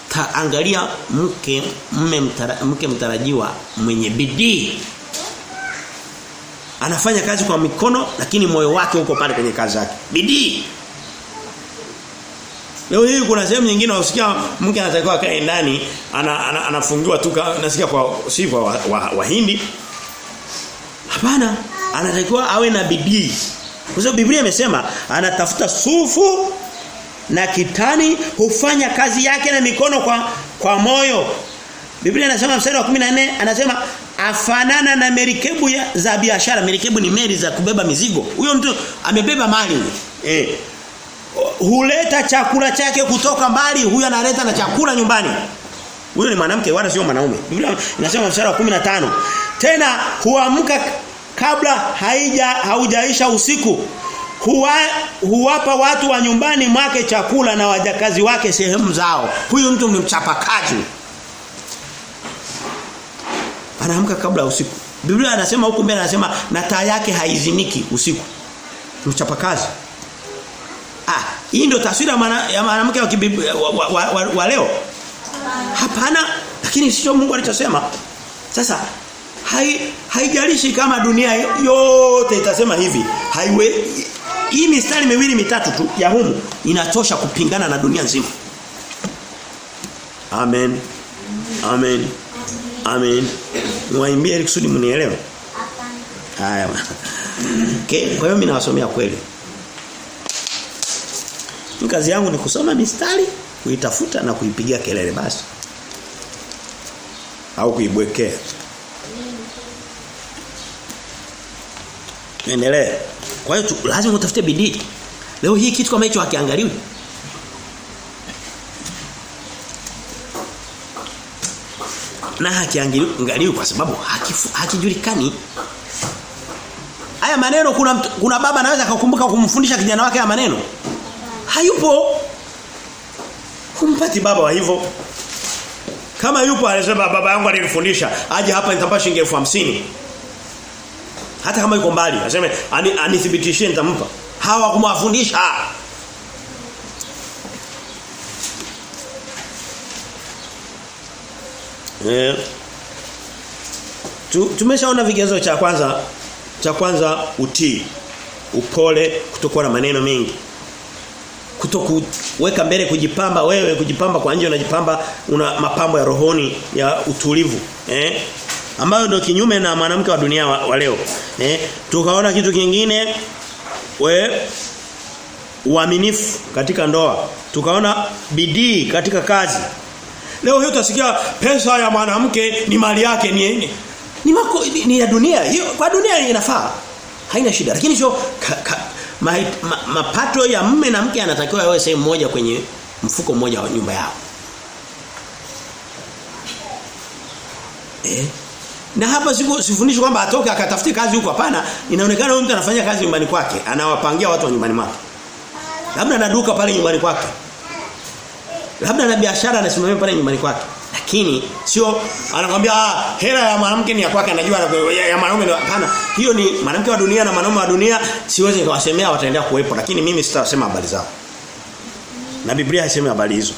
Taangalia mke mme mtara, mke mtarajiwa mwenye bidii. Anafanya kazi kwa mikono lakini moyo wake uko pale kwenye kazi yake. Bidii Leo hii kuna sehemu nyingine usikia mke anatakiwa kae ndani ana, ana, anafungiwa tu nasikia kwa si kwa wahindi wa, wa. Hapana, anatakiwa awe na bidii. Kwa sababu Biblia imesema anatafuta sufu na kitani hufanya kazi yake na mikono kwa kwa moyo. Biblia inasema mstari wa 14 anasema afanana na merikebu ya, za biashara. Merikebu ni meli za kubeba mizigo. Huyo mtu amebeba mali. Eh huleta chakula chake kutoka mbali huyo analeta na chakula nyumbani. Huyo ni mwanamke wala sio mwanaume. Biblia inasema mstari wa 15 tena huamka kabla haija haujaisha usiku. Huwa, huwapa watu wa nyumbani mwake chakula na wajakazi wake sehemu zao. Huyu mtu ni mchapakazi. Anaamka kabla usiku. Biblia anasema huko mbele anasema na taa yake haizimiki usiku. Mchapakazi Ah, hii ndio taswira ya mwanamke wa, wa, wa, wa, wa leo. Hapana, lakini sio Mungu alichosema. Sasa hai haijalishi kama dunia yote itasema hivi. Haiwe hii mistari miwili mitatu tu ya humu inatosha kupingana na dunia nzima. Amen. Amen. Amen. Mwaimbie kusudi mnielewe. Haya. (laughs) Okay, kwa hiyo mimi nawasomea kweli. Kazi yangu ni kusoma mistari, kuitafuta na kuipigia kelele basi. Au kuibwekea. Endelee. Kwa hiyo lazima utafute bidii. Leo hii kitu kama hicho hakiangaliwi. Na hakiangaliwi kwa sababu hakijulikani. hakijulikani. Haya maneno kuna kuna baba anaweza akakumbuka kumfundisha kijana wake haya maneno. Hayupo. Humpati baba wa hivyo. Kama yupo alisema baba yangu alinifundisha aje hapa nitampa shilingi elfu hamsini. Hata kama yuko mbali aseme anithibitishie nitampa. Hawa kumwafundisha. Tu, tumeshaona vigezo cha kwanza cha kwanza utii upole kutokuwa na maneno mengi kutokuweka mbele kujipamba wewe kujipamba kwa nje unajipamba una mapambo ya rohoni ya utulivu eh? Ambayo ndio kinyume na mwanamke wa dunia wa, wa leo eh? Tukaona kitu kingine we uaminifu katika ndoa. Tukaona bidii katika kazi. Leo hiyo utasikia pesa ya mwanamke ni mali yake ni ni, ni, ni, ni ya dunia. Hiyo kwa dunia inafaa. Haina shida. Lakini sio ma, ma, mapato ya mme na mke anatakiwa yawe sehemu moja kwenye mfuko mmoja wa nyumba yao. Eh? Na hapa sifundishi kwamba atoke akatafute kazi huko hapana. Inaonekana mtu anafanya kazi nyumbani kwake anawapangia watu wa nyumbani mwake. Labda ana duka pale nyumbani kwake. Labda ana biashara anasimamia pale nyumbani kwake lakini sio anakuambia ah hela ya mwanamke ni ya kwake anajua ya, mwanaume hapana. Hiyo ni mwanamke wa dunia na mwanaume wa dunia siwezi kuwasemea wataendelea kuwepo lakini mimi sitasema habari zao. Na Biblia haisemi habari hizo.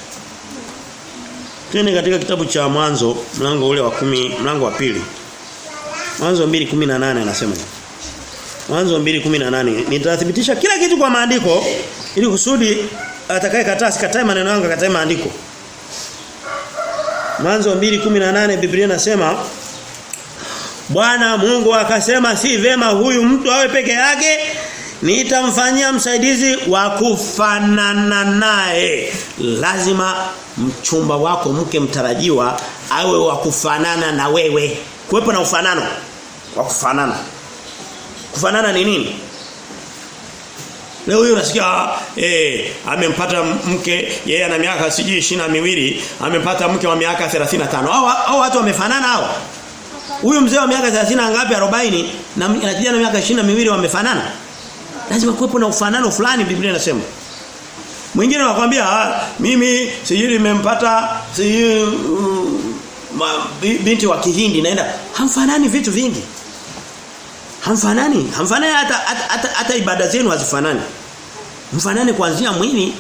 Twende katika kitabu cha mwanzo mlango ule wa kumi mlango wa pili. Mwanzo 2:18 anasema Mwanzo 2:18 nitathibitisha kila kitu kwa maandiko ili kusudi atakaye kataa sikatae maneno yangu akatae maandiko Mwanzo 2:18 Biblia inasema Bwana Mungu akasema si vema huyu mtu awe peke yake nitamfanyia msaidizi wa kufanana naye. Lazima mchumba wako mke mtarajiwa awe wa kufanana na wewe. Kuwepo na ufanano. Wa kufanana. Kufanana ni nini Leo huyu unasikia eh amempata mke yeye ana miaka sijui ishirini miwili amempata mke wa miaka 35 hao hao watu wamefanana hao? Huyu mzee wa miaka 30 ngapi 40 na na miaka 20 miwili wamefanana? Lazima kuwepo na ufanano fulani Biblia inasema. Mwingine anakuambia mimi sijui nimempata sijui um, binti wa Kihindi naenda hamfanani vitu vingi. Hamfanani, hamfanani hata hata, hata, ibada zenu hazifanani. Mfanane kuanzia mwili,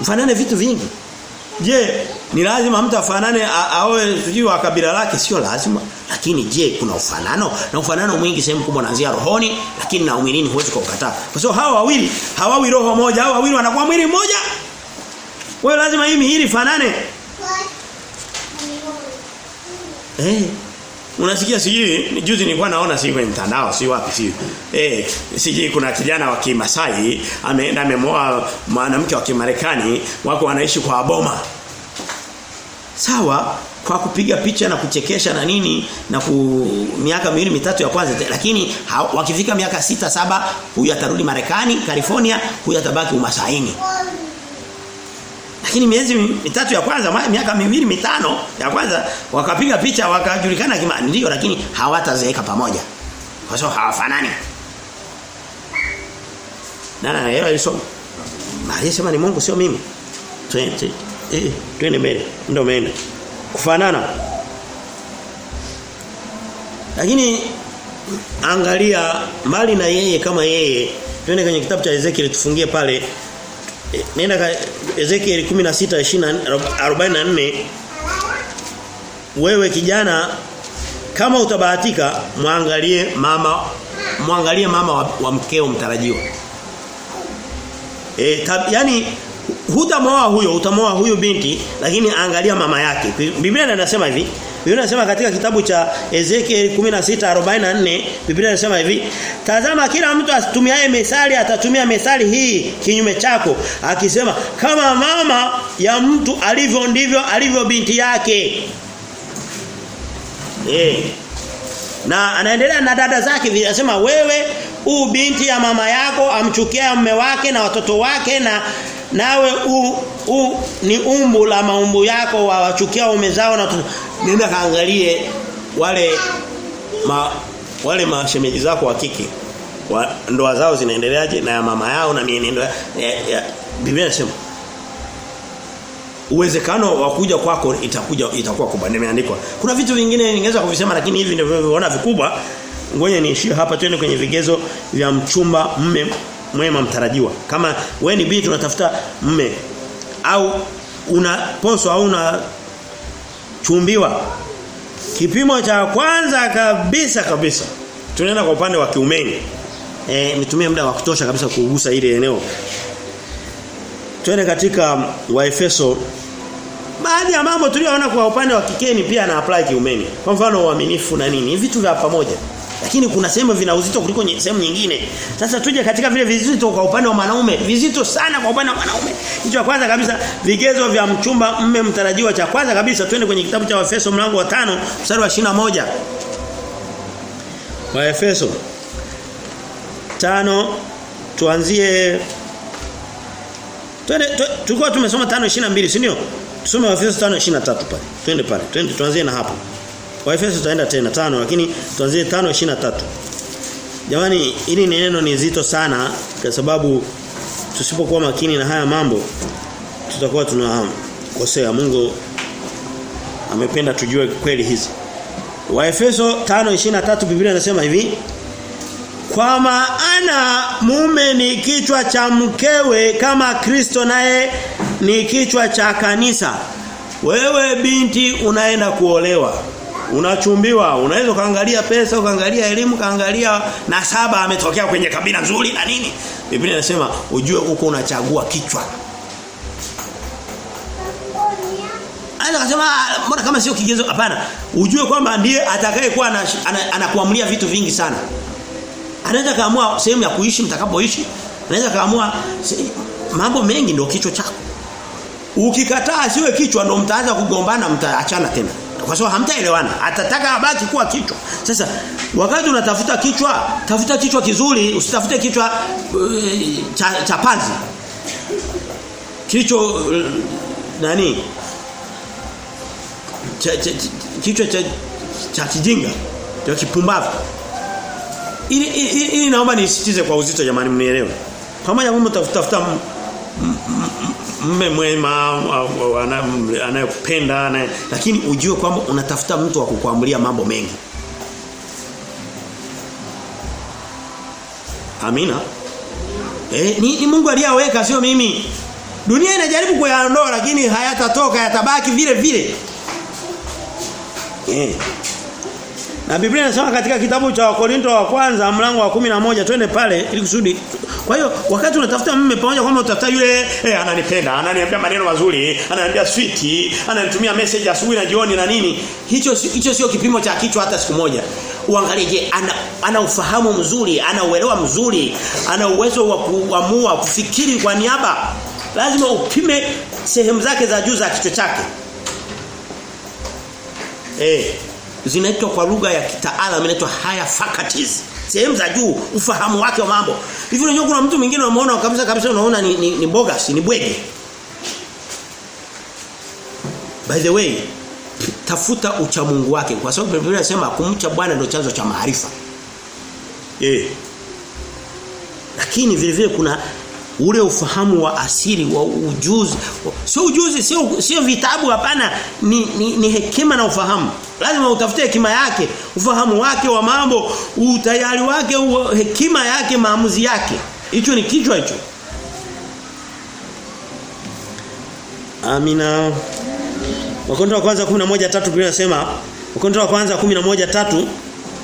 mfanane vitu vingi. Je, ni lazima mtu afanane aoe sijui wa kabila lake sio lazima. Lakini je, kuna ufanano? Na ufanano mwingi sehemu kubwa unaanzia rohoni, lakini na mwilini huwezi kukataa. Kwa sababu hawa wawili hawawi roho moja, hawa wawili wanakuwa mwili mmoja. wewe lazima hii mihili fanane. Eh. Unasikia sijui juzi nilikuwa naona si kwenye mtandao si wapi si. Eh, sijui kuna kijana wa Kimasai ameenda amemoa mwanamke wa Kimarekani wako wanaishi kwa boma. Sawa, kwa kupiga picha na kuchekesha na nini na ku miaka miwili mitatu ya kwanza lakini ha, wakifika miaka sita saba huyu atarudi Marekani, California, huyu atabaki umasaini. Lakini miezi mitatu ya kwanza, miaka miwili mitano ya kwanza wakapiga picha wakajulikana kama ndio lakini hawatazeeka pamoja. Kwa sababu hawafanani. Nana na yeye alisoma. Alisema ni Mungu sio mimi. Twende. Eh, twende mbele. Ndio umeenda. Kufanana. Lakini angalia mbali na yeye kama yeye twende kwenye kitabu cha Ezekiel tufungie pale nenda Ezekiel 16:44 wewe kijana kama utabahatika mwangalie mama mwangalie mama wa, wa mkeo mtarajiwa. E, tab, yani hutamoa huyo utamoa huyo binti lakini angalia mama yake. Biblia inasema hivi Biblia inasema katika kitabu cha Ezekiel 16:44 Biblia inasema hivi, tazama kila mtu asitumiaye methali atatumia methali hii kinyume chako akisema kama mama ya mtu alivyo ndivyo alivyo binti yake. Eh. Na anaendelea na dada zake anasema wewe u binti ya mama yako amchukia mume wake na watoto wake na nawe u, u ni umbu la maumbu yako wawachukia ume zao na nenda kaangalie wale ma, wale mashemeji zako wa kike. Wa, ndoa zao zinaendeleaje na ya mama yao na mienendo ya, Biblia inasema uwezekano wa kuja kwako itakuja itakuwa kubwa. Nimeandikwa. Kuna vitu vingine ningeweza kuvisema lakini hivi ndivyo vikubwa. Ngoja niishie hapa twende kwenye vigezo vya mchumba mme mwema mtarajiwa. Kama wewe ni binti unatafuta mme au unaposwa au una chumbiwa kipimo cha kwanza kabisa kabisa tunaenda kwa upande wa kiumeni. Eh nitumie muda wa kutosha kabisa kugusa ile eneo. Twende katika waefeso baadhi ya mambo tulioona kwa upande wa kikeni pia na apply kiumeni. Kwa mfano uaminifu na nini vitu vya pamoja lakini kuna sehemu vina uzito kuliko sehemu nyingine. Sasa tuje katika vile vizito kwa upande wa wanaume, vizito sana kwa upande wa wanaume. Hicho cha kwanza kabisa vigezo vya mchumba mme mtarajiwa cha kwanza kabisa twende kwenye kitabu cha Waefeso mlango wa 5 mstari wa 21. Waefeso tano tuanzie Twende tulikuwa tumesoma 5:22 si ndio? Tusome Waefeso 5:23 pale. Twende pale. Twende tuanzie na hapo. Waefeso tutaenda tena tano lakini tuanzie 5:23. Jamani hili ni neno ni zito sana kwa sababu tusipokuwa makini na haya mambo tutakuwa tunakosea. Mungu amependa tujue kweli hizi. Waefeso 5:23 Biblia inasema hivi kwa maana mume ni kichwa cha mkewe kama Kristo naye ni kichwa cha kanisa. Wewe binti unaenda kuolewa unachumbiwa unaweza kaangalia pesa ukaangalia elimu kaangalia nasaba ametokea kwenye kabila nzuri na nini. Biblia inasema ujue huko unachagua kichwa. Anaweza kusema mbona kama sio kigezo? Hapana. Ujue kwamba ndiye atakayekuwa anakuamulia vitu vingi sana. Anaweza kaamua sehemu ya kuishi mtakapoishi. Anaweza kaamua mambo mengi ndio kichwa chako. Ukikataa siwe kichwa ndio mtaanza kugombana mtaachana tena kwa sababu hamtaelewana. Atataka abaki kuwa kichwa. Sasa wakati unatafuta kichwa tafuta kichwa kizuri usitafute kichwa uh, cha, cha panzi kichwa uh, nani? Cha, cha, kichwa cha, cha kijinga. Cha kipumbavu. Ili, ili, ili naomba nisitize kwa uzito jamani mnielewe. Pamoja mimi tafuta mme mwema anayekupenda lakini ujue kwamba unatafuta mtu wa kukuamulia mambo mengi. Amina? Eh ni, ni Mungu aliyaweka sio mimi. Dunia inajaribu kuyaondoa lakini hayatatoka yatabaki vile vile. Eh. Na Biblia inasema katika kitabu cha Wakorinto wa kwanza mlango wa 11 twende pale ili kusudi. Kwa hiyo wakati unatafuta mume pamoja kwamba utafuta yule eh ananipenda, ananiambia maneno mazuri, ananiambia sweet, ananitumia message asubuhi na jioni na nini. Hicho hicho sio kipimo cha kichwa hata siku moja. Uangalie je ana, ana ufahamu mzuri, ana uelewa mzuri, ana uwezo wa kuamua kufikiri kwa niaba. Lazima upime sehemu zake za juu za kichwa chake. Eh zinaitwa kwa lugha ya kitaalamu inaitwa higher faculties sehemu za juu ufahamu wake wa mambo. Hivi unajua kuna mtu mwingine unamuona kabisa kabisa unaona ni, ni, ni bogus ni bwege. By the way tafuta ucha Mungu wake kwa sababu Biblia inasema kumcha Bwana ndio chanzo cha maarifa. Eh. Lakini vile vile kuna ule ufahamu wa asili wa ujuzi. Sio ujuzi sio sio vitabu hapana. Ni, ni, ni hekima na ufahamu. Lazima utafute hekima yake ufahamu wake wa mambo utayari wake hekima yake maamuzi yake. Hicho ni kichwa hicho. Amina. Wakorintho wa kwanza 11:3 Biblia inasema Wakorintho wa kwanza 11:3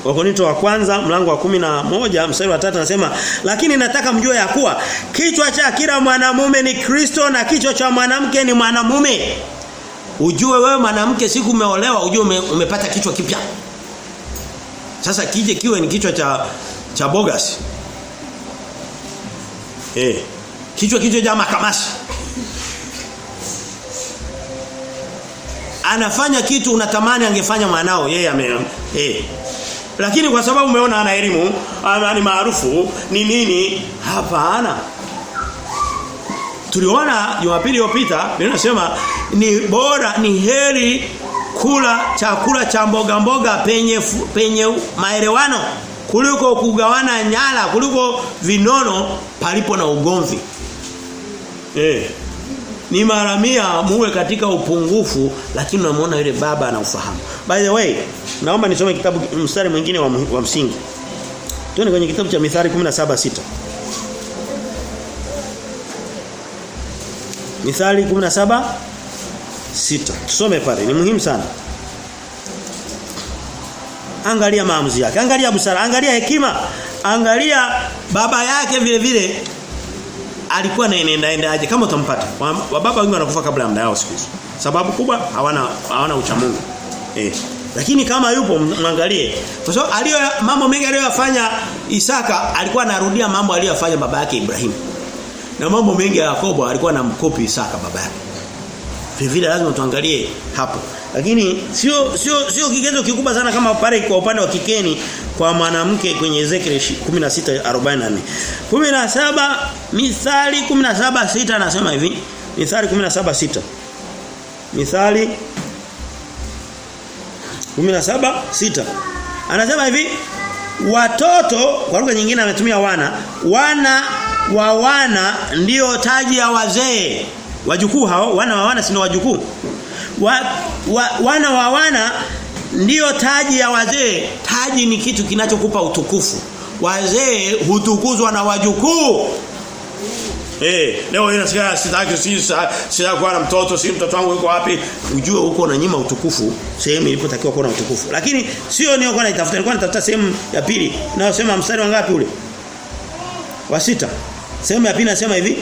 Wakorinto wa kwanza mlango wa kumi na moja mstari wa tatu anasema lakini nataka mjue ya kuwa kichwa cha kila mwanamume ni Kristo na kichwa cha mwanamke ni mwanamume. ujue wewe mwanamke siku umeolewa ujue ume, umepata kichwa kipya. Sasa kije kiwe ni kichwa cha cha bogas. Eh kichwa kichwa cha makamasi. Anafanya kitu unatamani angefanya mwanao yeye yeah, ame eh lakini kwa sababu umeona ana elimu ni maarufu ni nini? Hapana. Tuliona Jumapili iliyopita ninasema ni bora ni heri kula chakula cha mboga mboga penye penye maelewano kuliko kugawana nyala kuliko vinono palipo na ugomvi. Eh ni mara mia muwe katika upungufu lakini unamwona yule baba anaufahamu. by the way naomba nisome kitabu mstari mwingine wa, wa msingi tuone kwenye kitabu cha Mithali 17:6 Mithali 17:6. tusome pale ni muhimu sana angalia maamuzi yake angalia busara angalia hekima angalia baba yake vile vile alikuwa anaenda endaje kama utampata. Wababa wengi wanakufa kabla ya muda wao siku hizo. Sababu kubwa hawana hawana uchamungu. Eh lakini kama yupo mwangalie. Kwa sababu alio mambo mengi aliyofanya Isaka alikuwa anarudia mambo aliyofanya baba yake Ibrahim. Na mambo mengi ya Yakobo alikuwa anamkopi Isaka baba yake. Vile vile lazima tuangalie hapo. Lakini sio sio sio kigezo kikubwa sana kama pale kwa upande wa kikeni kwa mwanamke kwenye Ezekiel 16:44. 17 Mithali 17:6 anasema hivi. Mithali 17:6. Mithali 17:6. Anasema hivi watoto kwa lugha nyingine ametumia wana wana wa wana ndio taji ya wazee wajukuu hao wana wa wana sio wajukuu wa, wa, wana wa wana ndio taji ya wazee taji ni kitu kinachokupa utukufu wazee hutukuzwa na wajukuu Eh, leo inasikia sitaki si sitaki kuwa na mtoto, si mtoto wangu yuko wapi? Ujue huko na nyima utukufu sehemu ilipotakiwa kuwa na utukufu. Lakini sio ni kwa naitafuta, nilikuwa natafuta sehemu ya pili. naosema mstari wa ngapi ule? Wa sita. Sehemu ya pili nasema hivi,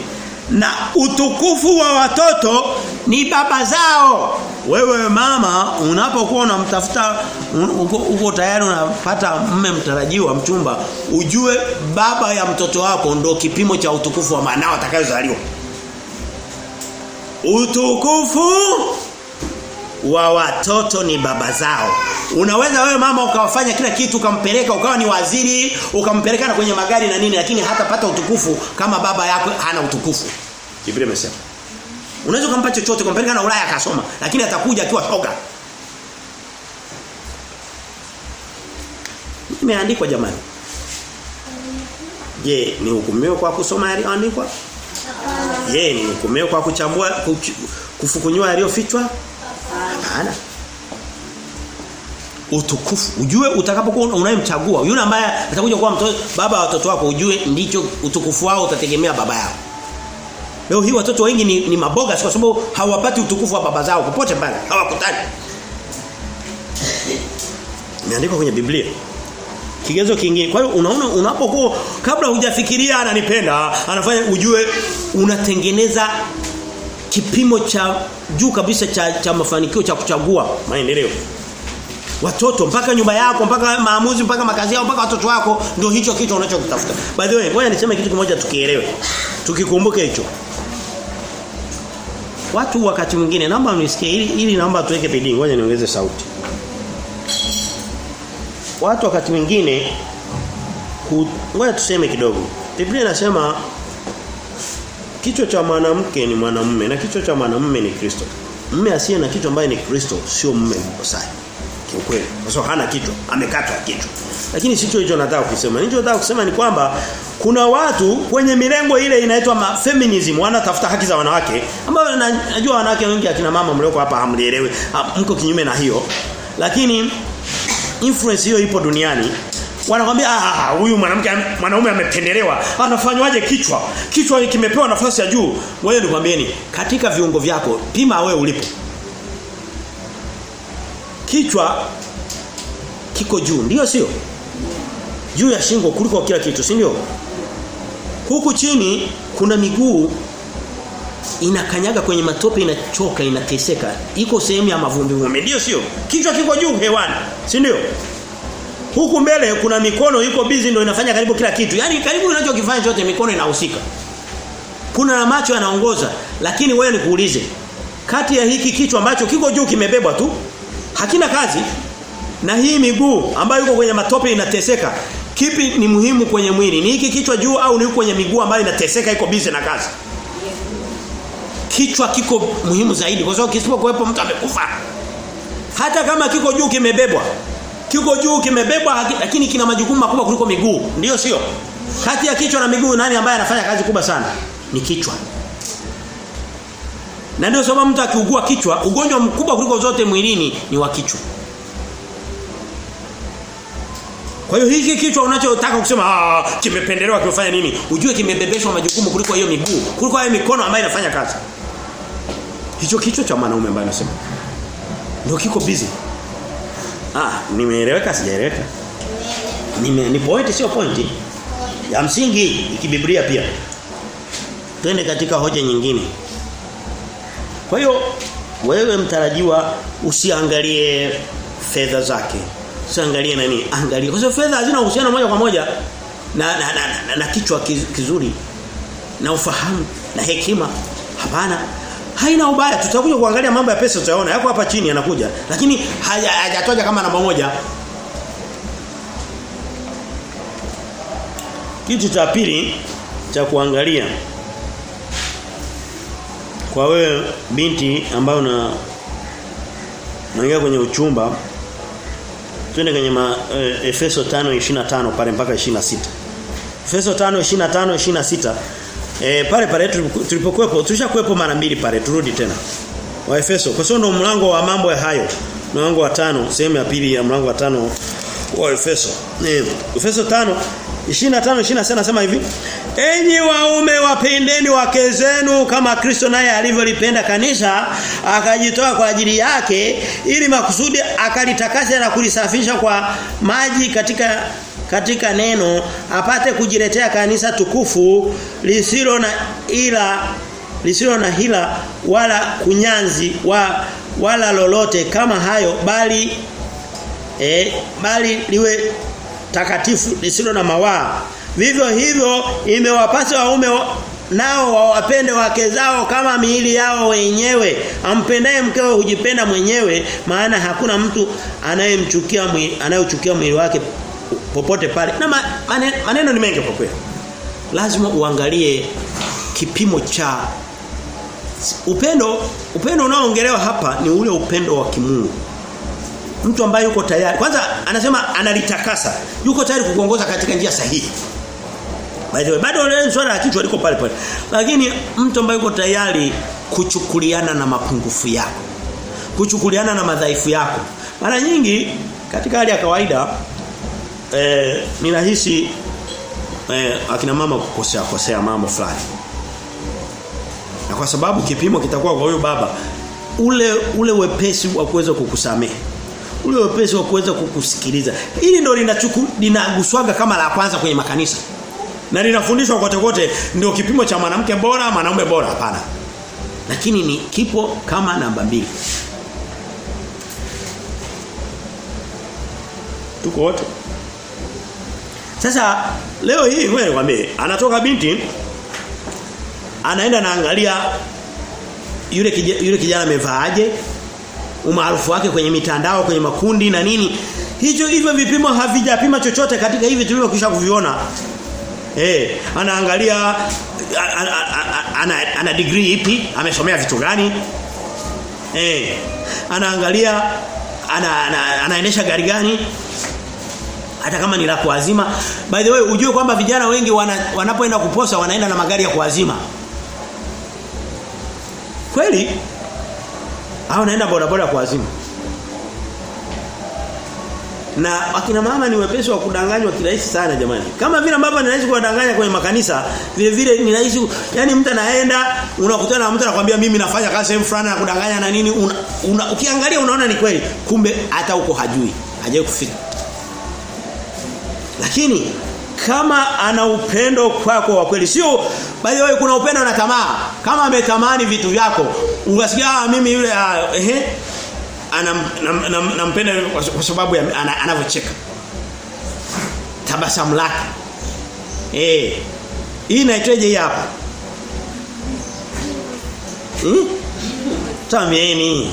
na utukufu wa watoto ni baba zao. Wewe mama unapokuwa unamtafuta uko tayari unapata mme mtarajiwa mchumba ujue baba ya mtoto wako ndo kipimo cha utukufu wa manao atakayozaliwa. Utukufu wa watoto ni baba zao. Unaweza wewe mama ukawafanya kila kitu ukampeleka ukawa ni waziri, ukampeleka na kwenye magari na nini lakini hatapata utukufu kama baba yako hana utukufu. Biblia imesema. Unaweza kumpa chochote kumpeleka na Ulaya akasoma lakini atakuja akiwa shoga. Imeandikwa jamani. Je, ni hukumiwa kwa kusoma yaliyoandikwa? Je, ni hukumiwa kwa kuchambua kufukunywa yaliyofichwa? Hapana. Utukufu. Ujue utakapokuwa unayemchagua, yule ambaye atakuja kuwa mtoto baba wa watoto wako ujue ndicho utukufu wao utategemea baba yao. Leo hii watoto wengi ni, ni maboga kwa sababu hawapati utukufu wa baba zao popote pale. Hawakutani. (laughs) Imeandikwa kwenye Biblia. Kigezo kingine. Kwa hiyo unaona unapokuwa kabla hujafikiria ananipenda, anafanya ujue unatengeneza kipimo cha juu kabisa cha, cha mafanikio cha kuchagua maendeleo. Watoto mpaka nyumba yako mpaka maamuzi mpaka makazi yao mpaka watoto wako ndio hicho kitu unachokitafuta. By the way, ngoja niseme kitu kimoja tukielewe. Tukikumbuke hicho. Watu wakati mwingine naomba mnisikie ili ili naomba tuweke bidii ngoja niongeze sauti. Watu wakati mwingine ngoja tuseme kidogo. Biblia inasema kichwa cha mwanamke ni mwanamume na kichwa cha mwanamume ni Kristo. Mume asiye na kichwa ambaye ni Kristo sio mume mkosaji. Kiukweli. Kwa sababu hana kichwa, amekatwa kichwa. Lakini sicho hicho nataka kusema. Nicho nataka kusema ni kwamba kuna watu kwenye mirengo ile inaitwa feminism wanatafuta haki za wanawake ambao najua wanawake wengi akina mama mlioko hapa hamlielewi. Mko kinyume na hiyo. Lakini influence hiyo ipo duniani. Wanakwambia ah huyu mwanamke mwanaume amependelewa anafanywaje kichwa? Kichwa kimepewa nafasi ya juu. Wewe nikwambieni katika viungo vyako pima wewe ulipo kichwa kiko juu ndio sio? Juu ya shingo kuliko kila kitu si ndio? Huku chini kuna miguu inakanyaga kwenye matope inachoka inateseka. Iko sehemu ya mavumbi vumbi ndio sio? Kichwa kiko juu hewani si ndio? Huku mbele kuna mikono iko busy ndio inafanya karibu kila kitu. Yani karibu unachokifanya chote mikono inahusika. Kuna na macho yanaongoza lakini wewe nikuulize kati ya hiki kichwa ambacho kiko juu kimebebwa tu hakina kazi. Na hii miguu ambayo yuko kwenye matope inateseka. Kipi ni muhimu kwenye mwili? Ni hiki kichwa juu au ni kwenye miguu ambayo inateseka iko busy na kazi? Kichwa kiko muhimu zaidi kwa sababu kisipokuwepo mtu amekufa. Hata kama kiko juu kimebebwa. Kiko juu kimebebwa lakini kina majukumu makubwa kuliko miguu. Ndio sio? Kati ya kichwa na miguu nani ambaye anafanya kazi kubwa sana? Ni kichwa na ndio sababu mtu akiugua kichwa ugonjwa mkubwa kuliko zote mwilini ni wa kichwa Kwa hiyo hiki kichwa unachotaka kusema ah kimependelewa kimefanya nini? Ujue kimebebeshwa majukumu kuliko hiyo miguu, kuliko hiyo mikono ambayo inafanya kazi. Hicho kichwa cha mwanaume ambaye anasema. Ndio kiko busy. Ah, nimeeleweka sijaeleweka? Nime ni point sio point. Ya msingi ikibiblia pia. Twende katika hoja nyingine. Kwa hiyo wewe mtarajiwa usiangalie fedha zake. Usiangalie nani? Angalia. Kwa sababu fedha hazina uhusiano moja kwa moja na na, na, na, na kichwa kizuri na ufahamu na hekima. Hapana. Haina ubaya. Tutakuja kuangalia mambo ya pesa tutaona. Yako hapa chini yanakuja. Lakini hajatoja kama namba moja. Kitu cha pili cha kuangalia kwa wewe binti ambayo na naingia kwenye uchumba twende kwenye ma, e, Efeso 5:25 pale mpaka 26 Efeso 5:25 26 eh pale pale tulipokuepo tulishakuepo mara mbili pale turudi tena. Wa Efeso kwa sababu ndo mlango wa mambo ya hayo. Mlango wa tano sehemu ya pili ya mlango wa tano wa Efeso. Eh Efeso 5 25 26 anasema hivi. Enyi waume wapendeni wake zenu kama Kristo naye alivyolipenda kanisa akajitoa kwa ajili yake ili makusudi akalitakasa na kulisafisha kwa maji katika katika neno apate kujiletea kanisa tukufu lisilo na ila lisilo na hila wala kunyanzi wa, wala lolote kama hayo bali eh, bali liwe takatifu lisilo na mawaa Vivyo hivyo imewapasa waume nao wawapende wake zao kama miili yao wenyewe. Ampendaye mkewe hujipenda mwenyewe maana hakuna mtu anayemchukia anayochukia mwili wake popote pale. Na maneno, maneno ni mengi kweli. Lazima uangalie kipimo cha upendo upendo unaoongelewa hapa ni ule upendo wa kimungu mtu ambaye yuko tayari. Kwanza anasema analitakasa. Yuko tayari kukuongoza katika njia sahihi. By the way bado ile swala la kichwa liko pale pale. Lakini mtu ambaye yuko tayari kuchukuliana na mapungufu yako. Kuchukuliana na madhaifu yako. Mara nyingi katika hali ya kawaida eh, ni rahisi eh, akina mama kukosea kosea mambo fulani. Na kwa sababu kipimo kitakuwa kwa huyo baba ule ule wepesi wa kuweza kukusamehe ule wepesi wa kuweza kukusikiliza. Hili ndio linachuku linaguswaga kama la kwanza kwenye makanisa. Na linafundishwa kote kote ndio kipimo cha mwanamke bora mwanaume bora hapana. Lakini ni kipo kama namba mbili. Tuko wote? Sasa leo hii wewe nikwambie anatoka binti anaenda naangalia yule kijana, yule kijana amevaaje umaarufu wake kwenye mitandao kwenye makundi na nini. Hicho hivyo vipimo havijapima chochote katika hivi tulivyokisha kuviona. Eh anaangalia ana, ana, degree ipi amesomea vitu gani. Eh anaangalia ana, ana, gari gani. Hata kama ni la kuazima. By the way ujue kwamba vijana wengi wana, wanapoenda kuposa wanaenda na magari ya kuazima. Kweli au naenda bodaboda azimu. na akina mama ni wepesi wa kudanganywa kirahisi sana jamani. Kama vile ambavyo ni rahisi kuwadanganya kwenye makanisa, vile vile ni rahisi yani mtu anaenda unakutana na mtu anakuambia mimi nafanya kazi sehemu fulani na kudanganya na nini una, una, ukiangalia unaona ni kweli kumbe hata huko hajui, hajawahi kufika. Lakini kama ana upendo kwako wa kweli sio by the way kuna upendo na tamaa kama ametamani vitu vyako ukasikia ah mimi yule ah, ehe. Anampenda nam, nam, kwa sababu anavyocheka. Tabasamu lake. Eh. Hii inaitwaje hapa? Hmm? Tamieni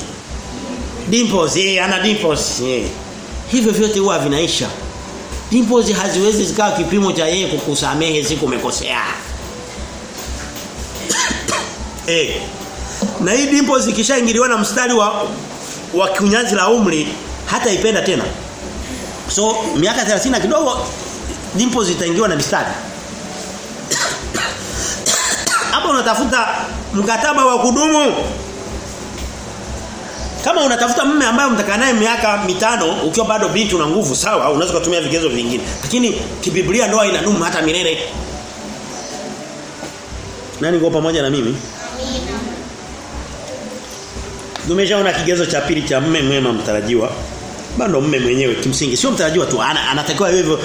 dimples eh ana dimples eh hivyo vyote huwa vinaisha. Dimples haziwezi zikawa kipimo cha yeye kukusamehe siku umekosea. (coughs) Eh na hii dimples ikishaingiliwa na mstari wa wa kunyanzi la umri hata ipenda tena. So miaka 30 kidogo dimples itaingiwa na mistari. (coughs) Hapo unatafuta mkataba wa kudumu. Kama unatafuta mume ambaye mtakaa naye miaka mitano ukiwa bado binti una nguvu sawa unaweza kutumia vigezo vingine. Lakini kibiblia ndoa inadumu hata milele. Nani ngo pamoja na mimi Tumeshaona kigezo cha pili cha mme mwema mtarajiwa. Bado mme mwenyewe kimsingi. Sio mtarajiwa tu ana, anatakiwa hivyo.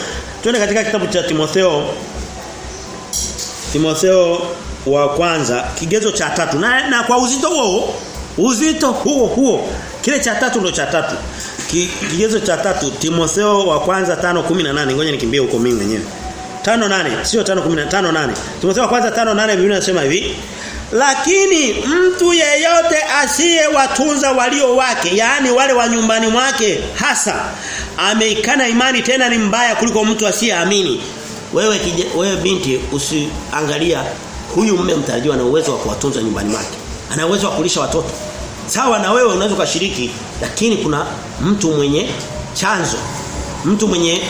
Twende katika kitabu cha Timotheo. Timotheo wa kwanza kigezo cha tatu. Na, na kwa uzito huo uzito huo huo kile cha tatu ndo cha tatu. Kigezo cha tatu Timotheo wa kwanza 5:18 ngoja nikimbie huko mimi mwenyewe. 5:8 sio 5:15 5:8 Timotheo wa kwanza 5:8 Biblia inasema hivi lakini mtu yeyote asiye watunza walio wake yani wale wa nyumbani mwake hasa ameikana imani tena ni mbaya kuliko mtu asiyeamini. Wewe kije, wewe binti usiangalia huyu mume mtarajiwa na uwezo wa kuwatunza nyumbani mwake. Ana uwezo wa kulisha watoto. Sawa na wewe unaweza kushiriki lakini kuna mtu mwenye chanzo. Mtu mwenye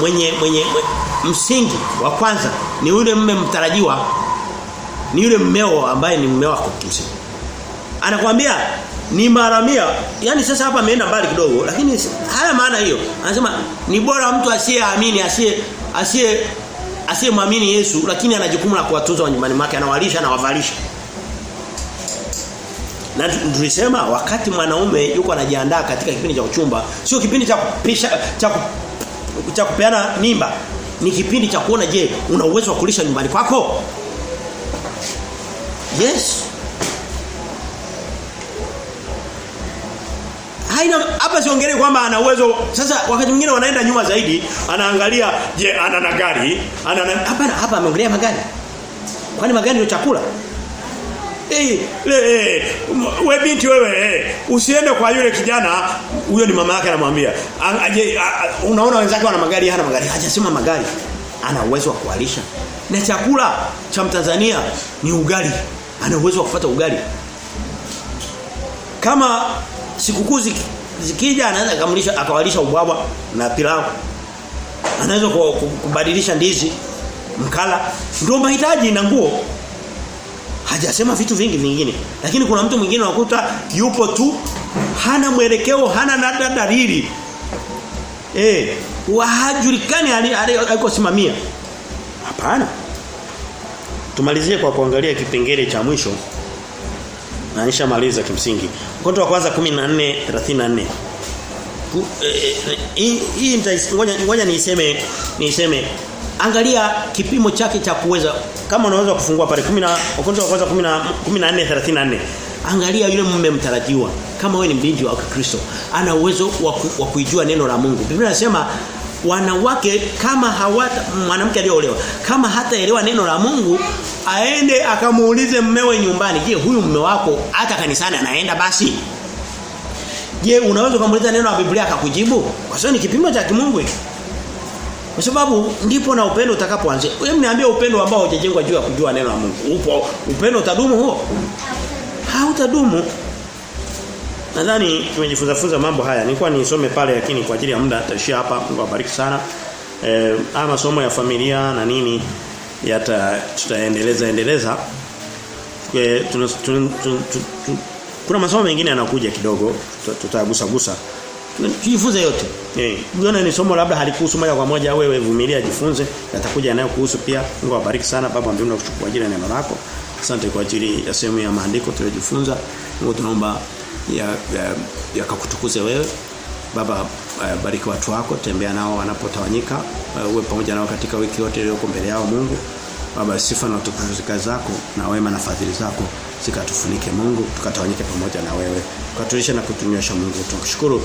mwenye mwenye, mwenye msingi wa kwanza ni yule mume mtarajiwa ni yule mmeo ambaye ni mmeo wako kimsingi anakuambia ni mara mia. Yaani sasa hapa ameenda mbali kidogo lakini haya maana hiyo. Anasema ni bora mtu asiyeamini asiye asiye asiyemwamini Yesu lakini ana jukumu la kuwatunza wa nyumbani mwake anawalisha na wavalisha na tulisema wakati mwanaume yuko anajiandaa katika kipindi cha uchumba sio kipindi cha kupisha cha cha kupeana mimba. Ni kipindi cha kuona je una uwezo wa kulisha nyumbani kwako Yes. Haina hapa siongelee kwamba ana uwezo. Sasa wakati mwingine wanaenda nyuma zaidi anaangalia je ana na gari? Ana hapa hapa ameongelea magari. Kwani magari ndio chakula? Eh, hey, wewe binti wewe eh, usiende kwa yule kijana. Huyo ni mama yake anamwambia. Unaona wenzake wana magari hana magari? Hajasema magari. Ana uwezo wa kualisha na chakula cha Mtanzania ni ugali ana uwezo wa kupata ugali. Kama sikukuu zikija anaweza kamlisha akawalisha ubwabwa na pilau. Anaweza kubadilisha ndizi mkala. Ndio mahitaji na nguo. Hajasema vitu vingi vingine. Lakini kuna mtu mwingine unakuta yupo tu hana mwelekeo hana nada dalili. Eh hajulikani alikosimamia. Hapana tumalizie kwa kuangalia kipengele cha mwisho. Na maliza kimsingi. Mkondo wa kwanza 14 34 hii ngoja ngoja niiseme niiseme. Angalia kipimo chake cha kuweza kama unaweza kufungua pale 10 mkondo wa kwanza 14 34 angalia yule mume mtarajiwa kama wewe ni mlinzi wa Kristo ana uwezo wa kuijua neno la Mungu. Biblia inasema wanawake kama hawata mwanamke aliyeolewa kama hataelewa neno la Mungu aende akamuulize mmewe nyumbani je huyu mume wako hata kanisani anaenda basi? Je unaweza kumuuliza neno la Biblia akakujibu? Kwa sababu ni kipimo cha kimungu kwa sababu ndipo na upendo utakapoanzia wewe niambie upendo ambao hujajengwa juu ya kujua neno la Mungu. Upo upendo utadumu huo? Hautadumu Nadhani tumejifunza funza mambo haya. Nilikuwa nisome pale lakini kwa ajili ya muda tutaishia hapa. Mungu awabariki sana. Eh haya masomo ya familia na nini yata tutaendeleza endeleza. Kwa tuna, tuna, tuna, tuna, kuna masomo mengine yanakuja kidogo tutagusa gusa. Tujifunze yote. Eh, unaona ni somo labda halikuhusu moja kwa moja wewe vumilia jifunze yatakuja yanayokuhusu pia. Mungu awabariki sana baba mbinguni kuchukua ajili ya neno lako. Asante kwa ajili ya sehemu ya maandiko tuliyojifunza. Mungu tunaomba yakakutukuze ya ya wewe. Baba uh, bariki watu wako tembea nao wanapotawanyika uh, uwe pamoja nao katika wiki yote iliyoko mbele yao Mungu. Baba sifa na utukufu zako na wema na fadhili zako zikatufunike Mungu tukatawanyike pamoja na wewe. Tukatulisha na kutunyosha Mungu tunakushukuru